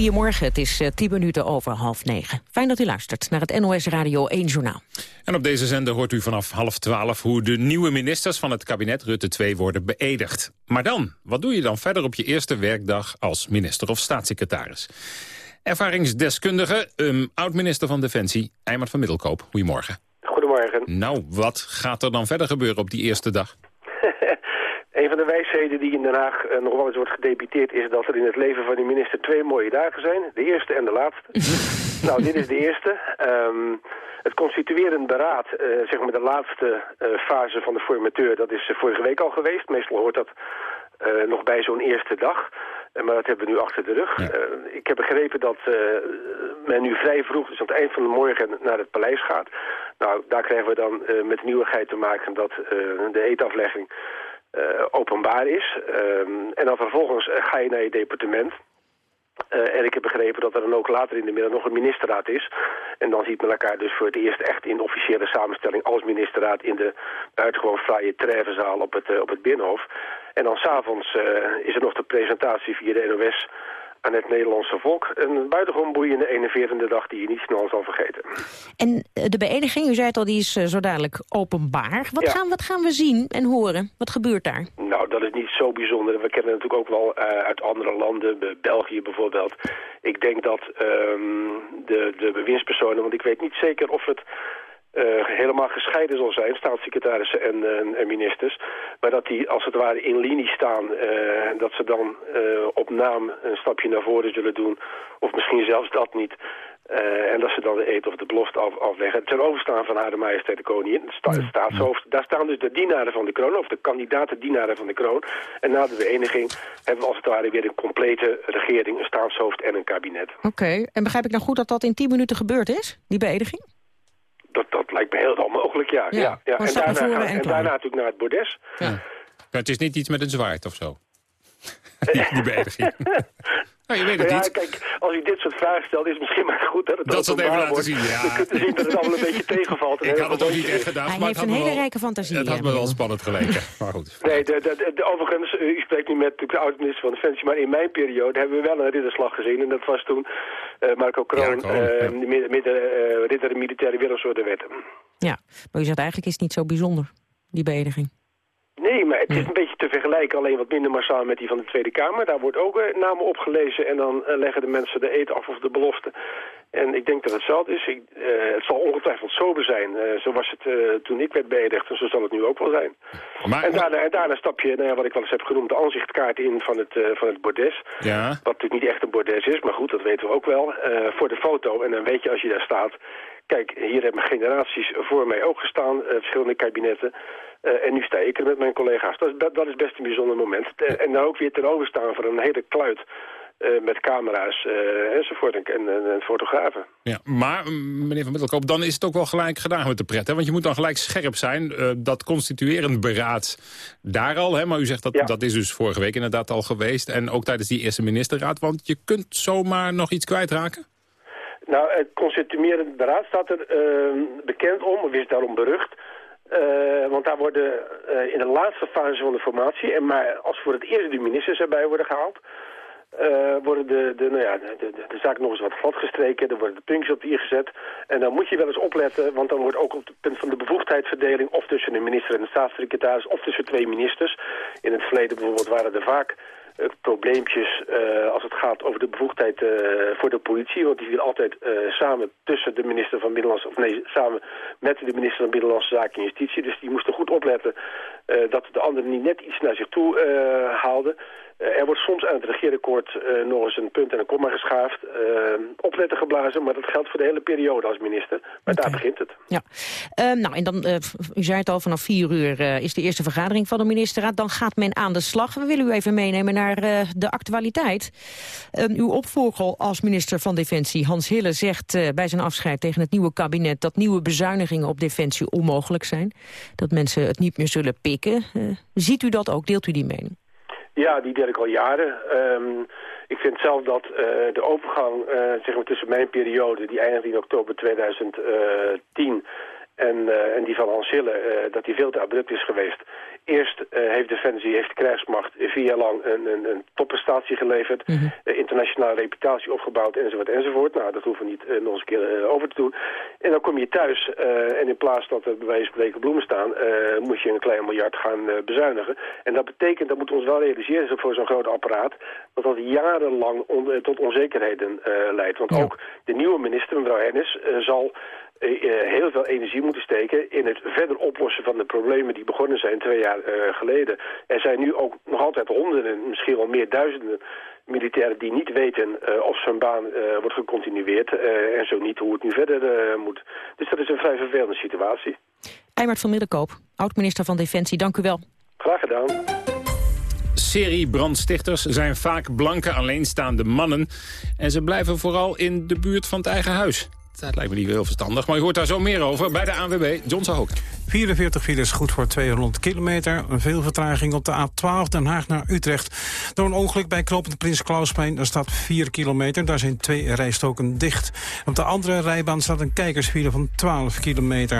Goedemorgen, het is uh, tien minuten over half negen. Fijn dat u luistert naar het NOS Radio 1 Journaal. En op deze zender hoort u vanaf half twaalf hoe de nieuwe ministers van het kabinet Rutte 2 worden beëdigd. Maar dan, wat doe je dan verder op je eerste werkdag als minister of staatssecretaris? Ervaringsdeskundige, um, oud-minister van Defensie, Eimert van Middelkoop. Goedemorgen. Goedemorgen. Nou, wat gaat er dan verder gebeuren op die eerste dag? Van de wijsheden die in Den Haag uh, nog wel eens wordt gedebiteerd... is dat er in het leven van die minister twee mooie dagen zijn. De eerste en de laatste. nou, dit is de eerste. Um, het constituerend beraad, uh, zeg maar de laatste uh, fase van de formateur... dat is vorige week al geweest. Meestal hoort dat nog bij zo'n eerste dag. maar dat hebben we nu achter de rug. Ja. ik heb begrepen dat men nu vrij vroeg, dus aan het eind van de morgen... naar het paleis gaat. Nou, daar krijgen we dan met nieuwigheid te maken... dat de eetaflegging uh, openbaar is. Um, en dan vervolgens uh, ga je naar je departement. Uh, en ik heb begrepen dat er dan ook later in de middag nog een ministerraad is. En dan ziet men elkaar dus voor het eerst echt in officiële samenstelling als ministerraad in de buitengewoon fraaie Trevenzaal op het, op het Binnenhof. En dan s'avonds is er nog de presentatie via de NOS aan het Nederlandse volk. Een buitengewoon boeiende enerverende dag die je niet snel zal vergeten. En eh, de beëdiging, u zei het al, die is uh, zo dadelijk openbaar. Wat, ja. gaan, wat gaan we zien en horen? Wat gebeurt daar? Nou, dat is niet zo bijzonder. We kennen het natuurlijk ook wel uh, uit andere landen, België bijvoorbeeld. Ik denk dat um, de, de bewindspersonen, want ik weet niet zeker of het uh, helemaal gescheiden zal zijn, staatssecretarissen en, uh, en, ministers. Maar dat die als het ware in linie staan, uh, dat ze dan op naam een stapje naar voren zullen doen. Of misschien zelfs dat niet. en dat ze dan de eet of de belofte af, afleggen. Ten overstaan van haar majesteit de koningin, het sta staatshoofd. Daar staan dus de dienaren van de kroon, of de kandidaten dienaren van de kroon. En na de vereniging hebben we als het ware weer een complete regering, een staatshoofd en een kabinet. Oké, okay. en begrijp ik nou goed dat dat in 10 minuten gebeurd is, die beëdiging? Dat, dat lijkt me heel dan mogelijk, ja. ja. ja, ja. En, daarna, gaan, en, en daarna natuurlijk naar het bordes. Ja. Maar het is niet iets met een zwaard of zo? die, die beëdiging. Nou, je weet het ja, niet. kijk, als u dit soort vragen stelt, is het misschien maar goed dat het Dat zal even laten wordt. zien, ja. Dan kunt u zien dat het allemaal een beetje tegenvalt. Ik had het ook niet echt gedaan. Hij maar heeft een hele wel, rijke fantasie. Het had me wel spannend geleken. Maar goed. Nee, de, de, de, overigens, u spreekt nu met de oud-minister van Defensie, maar in mijn periode hebben we wel een ridderslag gezien. En dat was toen uh, Marco Kroon, Ja, uh, ja. midden, midden uh, ridder de militaire werd. Ja, maar u zegt eigenlijk is het niet zo bijzonder, die beëdiging. Nee, maar het is een beetje te vergelijken, alleen wat minder massaal met die van de Tweede Kamer. Daar wordt ook uh, namen opgelezen en dan uh, leggen de mensen de eet af of de belofte. En ik denk dat het hetzelfde is. Ik, uh, het zal ongetwijfeld sober zijn. zo was het toen ik werd beëdigd en zo zal het nu ook wel zijn. Maar, en, daarna, en daarna stap je, nou ja, wat ik wel eens heb genoemd, de aanzichtkaart in van het, van het bordes. Ja. Wat natuurlijk niet echt een bordes is, maar goed, dat weten we ook wel. voor de foto. En dan weet je als je daar staat... Kijk, hier hebben generaties voor mij ook gestaan, verschillende kabinetten. Uh, en nu sta ik er met mijn collega's. Dat, dat, dat is best een bijzonder moment. Uh, en dan ook weer ten overstaan van een hele kluit uh, met camera's enzovoort en, en, en, fotografen. Ja, maar meneer Van Middelkoop, dan is het ook wel gelijk gedaan met de pret. Hè? Want je moet dan gelijk scherp zijn. dat constituerend beraad daar al. Hè? Maar u zegt dat Ja. dat is dus vorige week inderdaad al geweest. En ook tijdens die eerste ministerraad. Want je kunt zomaar nog iets kwijtraken. Nou, het constituerend beraad staat er uh, bekend om, of is daarom berucht. Uh, want daar worden uh, in de laatste fase van de formatie, en maar als voor het eerst de ministers erbij worden gehaald, uh, worden de, de, nou ja, de, de, de zaak nog eens wat gladgestreken, er worden de puntjes op de i gezet. En dan moet je wel eens opletten, want dan wordt ook op het punt van de bevoegdheidsverdeling, of tussen de minister en de staatssecretaris, of tussen twee ministers. In het verleden bijvoorbeeld waren er vaak probleempjes uh, als het gaat over de bevoegdheid uh, voor de politie. Want die viel altijd samen tussen de minister van Binnenlandse... of nee, samen met de minister van Binnenlandse Zaken en Justitie. Dus die moesten goed opletten dat de anderen niet net iets naar zich toe haalden. Eh, er wordt soms aan het regeerakkoord uh, nog eens een punt en een komma geschaafd. Uh, opletten geblazen, maar dat geldt voor de hele periode als minister. Maar daar begint het. Ja. nou, en dan, u zei het al, vanaf vier uur is de eerste vergadering van de ministerraad. Dan gaat men aan de slag. We willen u even meenemen naar de actualiteit. uw opvolger als minister van Defensie, Hans Hille, zegt bij zijn afscheid tegen het nieuwe kabinet dat nieuwe bezuinigingen op Defensie onmogelijk zijn. Dat mensen het niet meer zullen pikken. ziet u dat ook? Deelt u die mening? Ja, die deel ik al jaren. Um, ik vind zelf dat uh, de overgang uh, zeg maar tussen mijn periode, die eindigt in oktober 2010, en, uh, en die van Hans Hille, dat die veel te abrupt is geweest. Eerst uh, heeft Defensie, heeft de krijgsmacht vier jaar lang een, een, een topprestatie geleverd. Mm -hmm. internationale reputatie opgebouwd enzovoort enzovoort. Nou, dat hoeven we niet nog eens een keer over te doen. En dan kom je thuis en in plaats dat er bij wijze van spreken bloemen staan... moet je een klein miljard gaan bezuinigen. En dat betekent, dat moeten we ons wel realiseren voor zo'n groot apparaat... dat dat jarenlang on tot onzekerheden leidt. Want ook de nieuwe minister, mevrouw Hennis, zal heel veel energie moeten steken in het verder oplossen van de problemen die begonnen zijn twee jaar uh, geleden. Er zijn nu ook nog altijd honderden, misschien wel meer duizenden militairen die niet weten uh, of zijn baan wordt gecontinueerd en zo niet hoe het nu verder moet. Dus dat is een vrij vervelende situatie. Eimert van Middelkoop, oud-minister van Defensie, dank u wel. Graag gedaan. Serie brandstichters zijn vaak blanke alleenstaande mannen. En ze blijven vooral in de buurt van het eigen huis. Dat lijkt me niet heel verstandig, maar je hoort daar zo meer over bij de ANWB. John Sahoek. 44 files goed voor 200 kilometer. Veel vertraging op de A12 Den Haag naar Utrecht. Door een ongeluk bij Knopend Prins Klausplein. Daar staat 4 kilometer. Daar zijn twee rijstoken dicht. op de andere rijbaan staat een kijkersfile van 12 kilometer.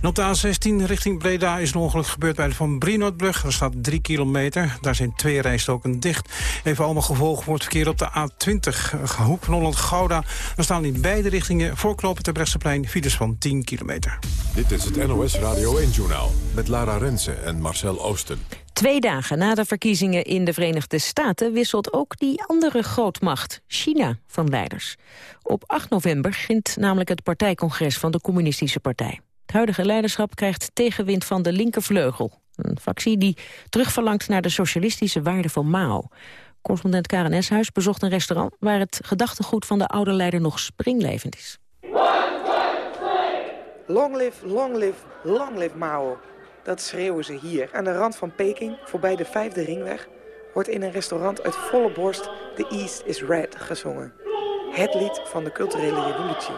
En op de A16 richting Breda is een ongeluk gebeurd bij de Van Brienoordbrug. Daar staat 3 kilometer. Daar zijn twee rijstoken dicht. Even allemaal gevolgen voor het verkeer op de A20. Hoek van Holland-Gouda. Daar staan in beide richtingen voor Knopend Terbrechtseplein files van 10 kilometer. Dit is het NOS Radio Radio 1-journaal met Lara Rensen en Marcel Oosten. Twee dagen na de verkiezingen in de Verenigde Staten... wisselt ook die andere grootmacht, China, van leiders. Op 8 november begint namelijk het partijcongres van de Communistische Partij. Het huidige leiderschap krijgt tegenwind van de linkervleugel. Een factie die terugverlangt naar de socialistische waarden van Mao. Correspondent Karen Eshuis bezocht een restaurant... waar het gedachtegoed van de oude leider nog springlevend is. Long live, long live, long live Mao. Dat schreeuwen ze hier. Aan de rand van Peking, voorbij de vijfde ringweg... wordt in een restaurant uit volle borst The East is Red gezongen. Het lied van de culturele revolutie.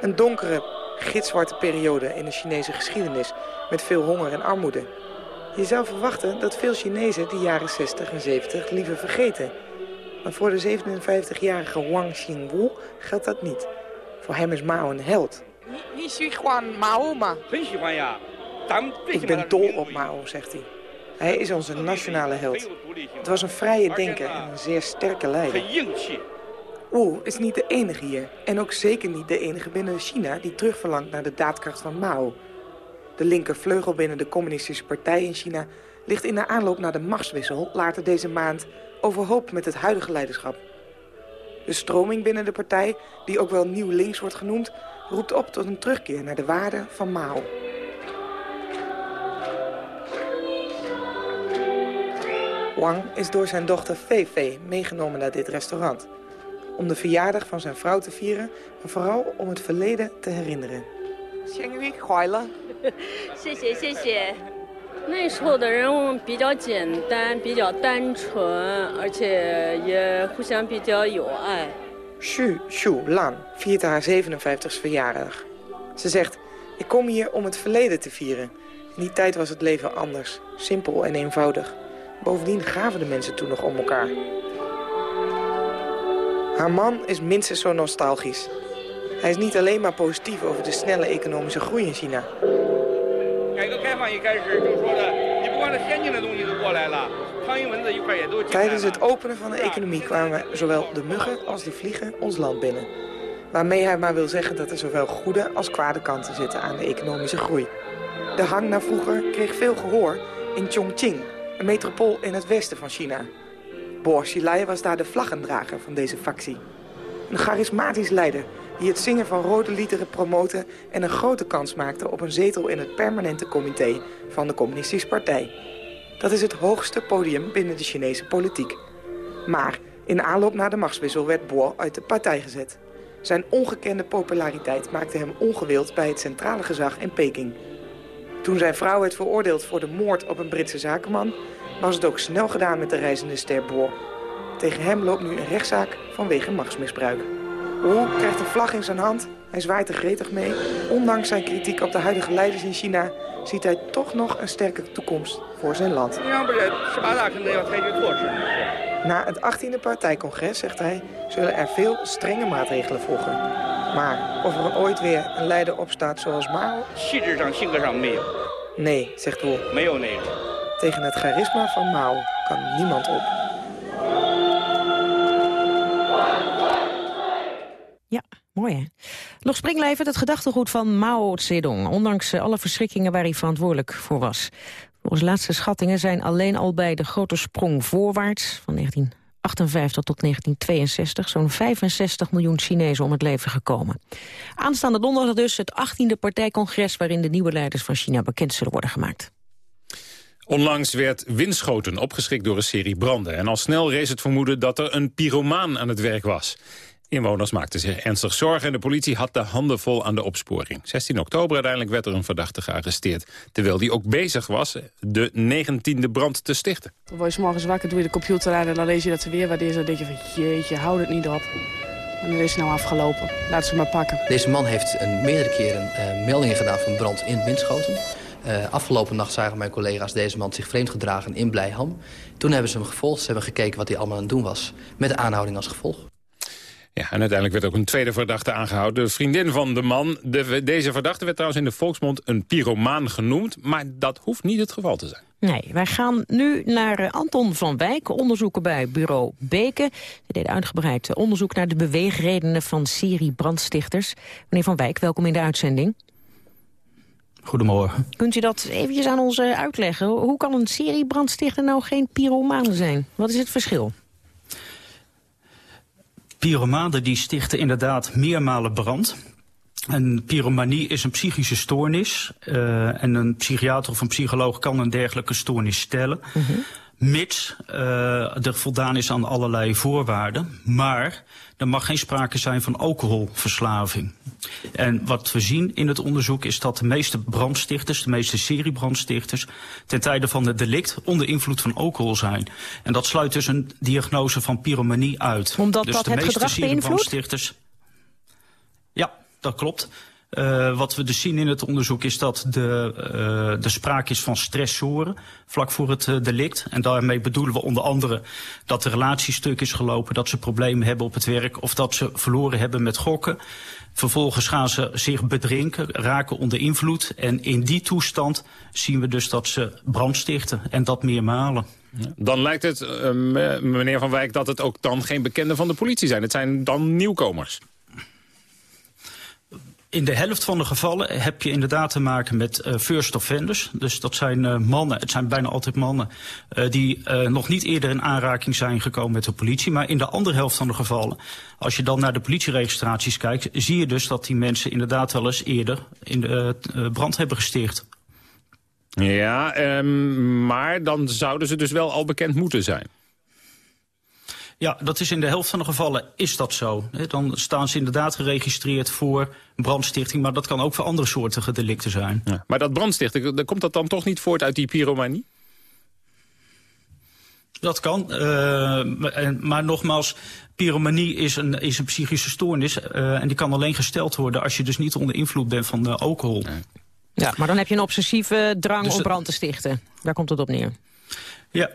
Een donkere, gitzwarte periode in de Chinese geschiedenis... met veel honger en armoede. Je zou verwachten dat veel Chinezen de jaren 60 en 70 liever vergeten. Maar voor de 57-jarige Wang Xingwu geldt dat niet. Voor hem is Mao een held. Ik ben dol op Mao, zegt hij. Hij is onze nationale held. Het was een vrije denker en een zeer sterke leider. Wu is niet de enige hier. En ook zeker niet de enige binnen China die terugverlangt naar de daadkracht van Mao. De linkervleugel binnen de communistische partij in China... ligt in de aanloop naar de machtswissel later deze maand... overhoop met het huidige leiderschap. De stroming binnen de partij, die ook wel nieuw links wordt genoemd... roept op tot een terugkeer naar de waarden van Mao. Wang is door zijn dochter Fei meegenomen naar dit restaurant. Om de verjaardag van zijn vrouw te vieren... en vooral om het verleden te herinneren. 谢谢谢谢。那时候的人比较简单，比较单纯，而且也互相比较有爱。Xu Xu Lan viert haar 57 verjaardag. Ze zegt, ik kom hier om het verleden te vieren. In die tijd was het leven anders, simpel en eenvoudig. Bovendien gaven de mensen toen nog om elkaar. Haar man is minstens zo nostalgisch. Hij is niet alleen maar positief over de snelle economische groei in China. Tijdens het openen van de economie kwamen zowel de muggen als de vliegen ons land binnen. Waarmee hij maar wil zeggen dat er zowel goede als kwade kanten zitten aan de economische groei. De hang naar vroeger kreeg veel gehoor in Chongqing, een metropool in het westen van China. Boor Chilai was daar de vlaggendrager van deze factie. Een charismatisch leider die het zingen van rode liederen promoten... en een grote kans maakte op een zetel in het permanente comité van de Communistische Partij. Dat is het hoogste podium binnen de Chinese politiek. Maar in aanloop naar de machtswissel werd Bo uit de partij gezet. Zijn ongekende populariteit maakte hem ongewild bij het centrale gezag in Peking. Toen zijn vrouw werd veroordeeld voor de moord op een Britse zakenman... was het ook snel gedaan met de reizende ster Bo. Tegen hem loopt nu een rechtszaak vanwege machtsmisbruik. Wu krijgt een vlag in zijn hand. Hij zwaait er gretig mee. Ondanks zijn kritiek op de huidige leiders in China... ziet hij toch nog een sterke toekomst voor zijn land. Na het 18e partijcongres, zegt hij, zullen er veel strenge maatregelen volgen. Maar of er ooit weer een leider opstaat zoals Mao? Nee, zegt Wu. Tegen het charisma van Mao kan niemand op. Ja, mooi hè. Nog springleven het gedachtegoed van Mao Zedong. Ondanks eh, alle verschrikkingen waar hij verantwoordelijk voor was. Volgens laatste schattingen zijn alleen al bij de grote sprong voorwaarts... van 1958 tot 1962 zo'n 65 miljoen Chinezen om het leven gekomen. Aanstaande donderdag dus het 18e partijcongres... waarin de nieuwe leiders van China bekend zullen worden gemaakt. Onlangs werd Winschoten opgeschrikt door een serie branden. En al snel rees het vermoeden dat er een pyromaan aan het werk was. Inwoners maakten zich ernstig zorgen en de politie had de handen vol aan de opsporing. 16 oktober uiteindelijk werd er een verdachte gearresteerd. Terwijl die ook bezig was de 19e brand te stichten. Dan word je morgens wakker, doe je de computer aan en dan lees je dat ze weer wat is. Dan denk je van jeetje, houd het niet op. En dan is het nou afgelopen. Laat ze maar pakken. Deze man heeft een, meerdere keren uh, meldingen gedaan van brand in Winschoten. Uh, afgelopen nacht zagen mijn collega's deze man zich vreemd gedragen in Blijham. Toen hebben ze hem gevolgd, ze hebben gekeken wat hij allemaal aan het doen was. Met de aanhouding als gevolg. Ja, en uiteindelijk werd ook een tweede verdachte aangehouden. De vriendin van de man. De, deze verdachte werd trouwens in de volksmond een pyromaan genoemd. Maar dat hoeft niet het geval te zijn. Nee, wij gaan nu naar eh, Anton van Wijk, onderzoeker bij bureau Beke. Hij deed uitgebreid onderzoek naar de beweegredenen van serie brandstichters. Meneer van Wijk, welkom in de uitzending. Goedemorgen. Kunt u dat eventjes aan ons eh, uitleggen? Hoe kan een serie brandstichter nou geen pyromaan zijn? Wat is het verschil? Pyromanen die stichten inderdaad meermalen brand. En pyromanie is een psychische stoornis. Uh, en een psychiater of een psycholoog kan een dergelijke stoornis stellen. -hmm. Mits uh, er voldaan is aan allerlei voorwaarden. Maar er mag geen sprake zijn van alcoholverslaving. En wat we zien in het onderzoek is dat de meeste brandstichters, de meeste seriebrandstichters, ten tijde van het delict onder invloed van alcohol zijn. En dat sluit dus een diagnose van pyromanie uit. Omdat dus dat de het meeste gedrag seriebrandstichters. Ja, dat klopt. Uh, wat we dus zien in het onderzoek is dat de, uh, de sprake is van stressoren vlak voor het uh, delict. En daarmee bedoelen we onder andere dat de relatiestuk is gelopen, dat ze problemen hebben op het werk of dat ze verloren hebben met gokken. Vervolgens gaan ze zich bedrinken, raken onder invloed. En in die toestand zien we dus dat ze brand stichten en dat meermalen. Dan lijkt het, meneer Van Wijk, dat het ook dan geen bekenden van de politie zijn. Het zijn dan nieuwkomers. In de helft van de gevallen heb je inderdaad te maken met uh, first offenders. Dus dat zijn uh, mannen, het zijn bijna altijd mannen... Uh, die nog niet eerder in aanraking zijn gekomen met de politie. Maar in de andere helft van de gevallen, als je dan naar de politieregistraties kijkt... zie je dus dat die mensen inderdaad wel eens eerder in de brand hebben gesticht. Ja, um, maar dan zouden ze dus wel al bekend moeten zijn. Ja, dat is in de helft van de gevallen is dat zo. Dan staan ze inderdaad geregistreerd voor brandstichting... maar dat kan ook voor andere soorten delicten zijn. Ja, maar dat brandstichting, komt dat dan toch niet voort uit die pyromanie? Dat kan, uh, maar nogmaals, pyromanie is een, is een psychische stoornis... Uh, en die kan alleen gesteld worden als je dus niet onder invloed bent van de alcohol. Nee. Ja, maar dan heb je een obsessieve drang dus om brand te stichten. Daar komt het op neer. Ja,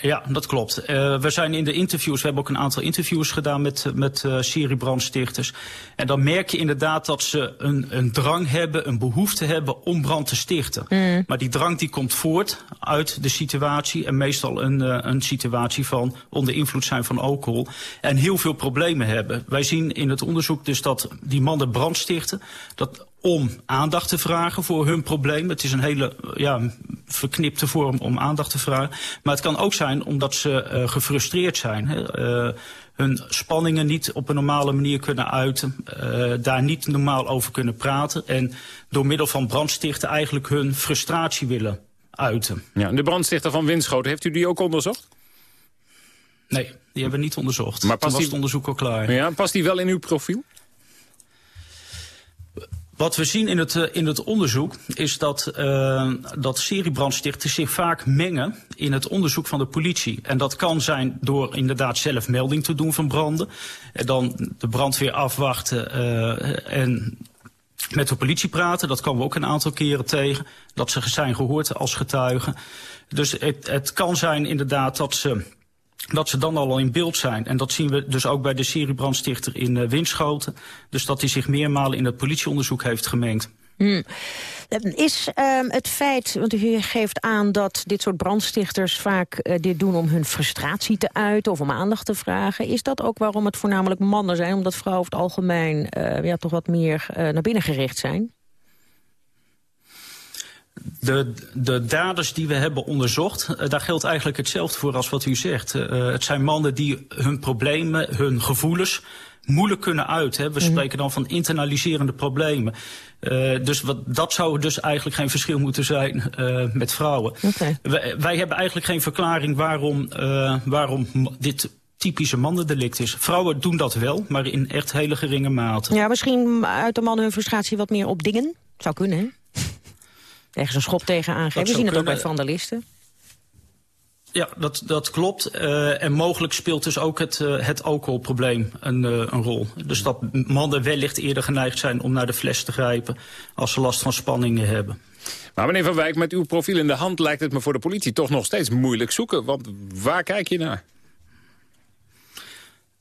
ja, dat klopt. Uh, we zijn in de interviews, we hebben ook een aantal interviews gedaan met, met uh, seriebrandstichters. En dan merk je inderdaad dat ze een, een drang hebben, een behoefte hebben om brand te stichten. Mm. Maar die drang die komt voort uit de situatie en meestal een, uh, een situatie van onder invloed zijn van alcohol. En heel veel problemen hebben. Wij zien in het onderzoek dus dat die mannen brand stichten, dat om aandacht te vragen voor hun probleem. Het is een hele ja, verknipte vorm om aandacht te vragen. Maar het kan ook zijn omdat ze uh, gefrustreerd zijn. Hè. Uh, hun spanningen niet op een normale manier kunnen uiten. Uh, daar niet normaal over kunnen praten. En door middel van brandstichten eigenlijk hun frustratie willen uiten. Ja, de brandstichter van Winschoten, heeft u die ook onderzocht? Nee, die hebben we niet onderzocht. Maar past was het onderzoek al klaar. Ja, past die wel in uw profiel? Wat we zien in het, uh, in het onderzoek is dat, uh, dat seriebrandstichters zich vaak mengen in het onderzoek van de politie. En dat kan zijn door inderdaad zelf melding te doen van branden. En dan de brandweer afwachten en met de politie praten. Dat komen we ook een aantal keren tegen. Dat ze zijn gehoord als getuigen. Dus het, het kan zijn inderdaad dat ze dat ze dan al in beeld zijn. En dat zien we dus ook bij de seriebrandstichter in uh, Winschoten. Dus dat hij zich meermalen in het politieonderzoek heeft gemengd. Hmm. Is um, het feit, want u geeft aan dat dit soort brandstichters vaak uh, dit doen om hun frustratie te uiten of om aandacht te vragen. Is dat ook waarom het voornamelijk mannen zijn? Omdat vrouwen over het algemeen uh, ja, toch wat meer naar binnen gericht zijn? De, de daders die we hebben onderzocht, uh, daar geldt eigenlijk hetzelfde voor als wat u zegt. Uh, het zijn mannen die hun problemen, hun gevoelens moeilijk kunnen uiten. We mm. spreken dan van internaliserende problemen. Uh, dus wat, dat zou dus eigenlijk geen verschil moeten zijn met vrouwen. Okay. Wij, wij, hebben eigenlijk geen verklaring waarom, waarom dit typische mannendelict is. Vrouwen doen dat wel, maar in echt hele geringe mate. Ja, misschien uit de mannen hun frustratie wat meer op dingen. Zou kunnen, hè? Ergens een schop tegen aangeven. We zien het ook bij vandalisten. Ja, dat, dat klopt. Uh, en mogelijk speelt dus ook het, uh, het alcoholprobleem een, uh, een rol. Dus dat mannen wellicht eerder geneigd zijn om naar de fles te grijpen... als ze last van spanningen hebben. Maar meneer Van Wijk, met uw profiel in de hand lijkt het me voor de politie toch nog steeds moeilijk zoeken. Want waar kijk je naar?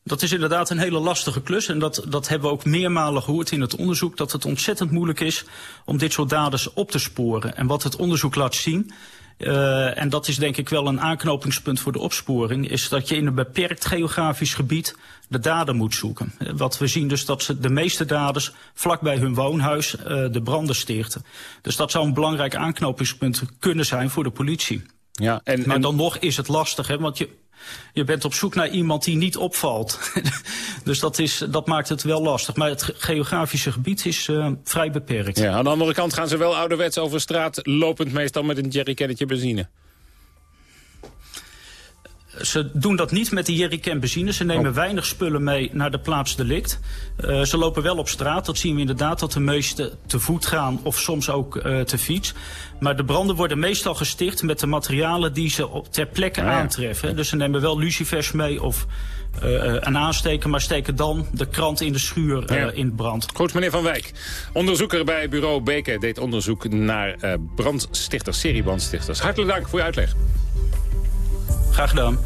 Dat is inderdaad een hele lastige klus en dat, dat hebben we ook meermalen gehoord in het onderzoek... dat het ontzettend moeilijk is om dit soort daders op te sporen. En wat het onderzoek laat zien, uh, en dat is denk ik wel een aanknopingspunt voor de opsporing... is dat je in een beperkt geografisch gebied de dader moet zoeken. Wat we zien dus dat ze de meeste daders vlakbij hun woonhuis uh, de branden stichten. Dus dat zou een belangrijk aanknopingspunt kunnen zijn voor de politie. Ja, en, maar dan nog is het lastig, hè, want je, je bent op zoek naar iemand die niet opvalt. dus dat, is, dat maakt het wel lastig. Maar het geografische gebied is uh, vrij beperkt. Ja, aan de andere kant gaan ze wel ouderwets over straat... lopend meestal met een jerrycannetje benzine. Ze doen dat niet met de jerrycan benzine. Ze nemen oh. weinig spullen mee naar de plaats delict. Uh, ze lopen wel op straat. Dat zien we inderdaad dat de meesten te voet gaan of soms ook uh, te fiets. Maar de branden worden meestal gesticht met de materialen die ze op, ter plekke ah, ja. aantreffen. Dus ze nemen wel lucifers mee of uh, een aansteker, maar steken dan de krant in de schuur ja. in brand. Goed, meneer Van Wijk. Onderzoeker bij bureau Beke deed onderzoek naar brandstichters, seriebrandstichters. Hartelijk dank voor uw uitleg. Graag gedaan.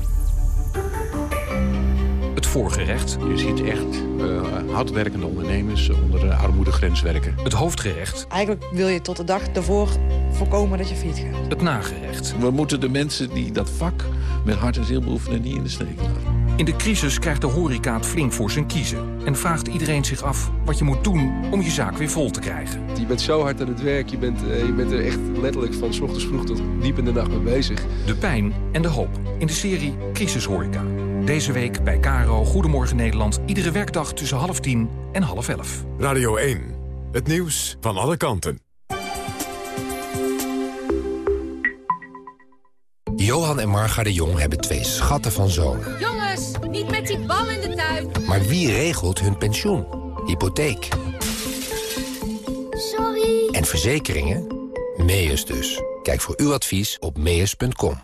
Het voorgerecht. Je ziet echt uh, hardwerkende ondernemers onder de armoedegrens werken. Het hoofdgerecht. Eigenlijk wil je tot de dag ervoor voorkomen dat je failliet gaat. Het nagerecht. We moeten de mensen die dat vak met hart en ziel beoefenen niet in de steek laten. In de crisis krijgt de horeca het flink voor zijn kiezen. En vraagt iedereen zich af wat je moet doen om je zaak weer vol te krijgen. Je bent zo hard aan het werk, je bent, uh, je bent er echt letterlijk van s ochtends vroeg tot diep in de nacht mee bezig. De pijn en de hoop in de serie Crisis Horeca. Deze week bij Caro Goedemorgen Nederland. Iedere werkdag tussen half tien en half elf. Radio 1. Het nieuws van alle kanten. Johan en Marga de Jong hebben twee schatten van zonen. Jongens, niet met die bal in de tuin. Maar wie regelt hun pensioen? Hypotheek. Sorry. En verzekeringen? Meus dus. Kijk voor uw advies op meus.com.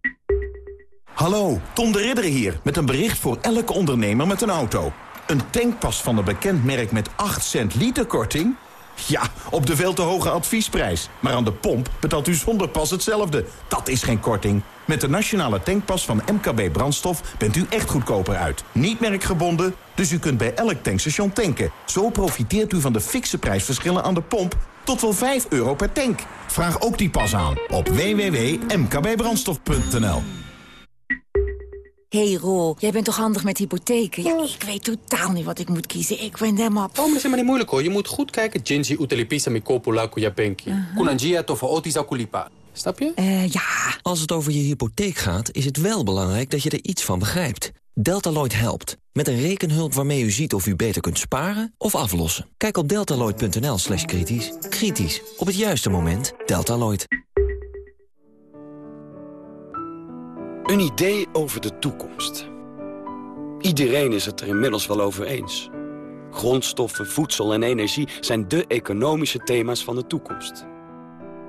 Hallo, Tom de Ridder hier met een bericht voor elke ondernemer met een auto. Een tankpas van een bekend merk met 8 cent liter korting? Ja, op de veel te hoge adviesprijs. Maar aan de pomp betaalt u zonder pas hetzelfde. Dat is geen korting. Met de nationale tankpas van MKB Brandstof bent u echt goedkoper uit. Niet merkgebonden, dus u kunt bij elk tankstation tanken. Zo profiteert u van de fikse prijsverschillen aan de pomp tot wel 5 euro per tank. Vraag ook die pas aan op www.mkbbrandstof.nl. hey Roel, jij bent toch handig met hypotheken? Ja, ik weet totaal niet wat ik moet kiezen. Ik ben helemaal... Oh, maar dat is helemaal niet moeilijk hoor. Je moet goed kijken. Jinji utelipisa mi kopula kuyapenki. Kunanjia tofo otisa kulipa. Snap je? Uh, ja. Als het over je hypotheek gaat, is het wel belangrijk dat je er iets van begrijpt. Deltaloid helpt. Met een rekenhulp waarmee u ziet of u beter kunt sparen of aflossen. Kijk op deltaloid.nl slash kritisch. Kritisch. Op het juiste moment. Deltaloid. Een idee over de toekomst. Iedereen is het er inmiddels wel over eens. Grondstoffen, voedsel en energie zijn de economische thema's van de toekomst.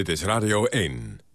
Dit is Radio 1.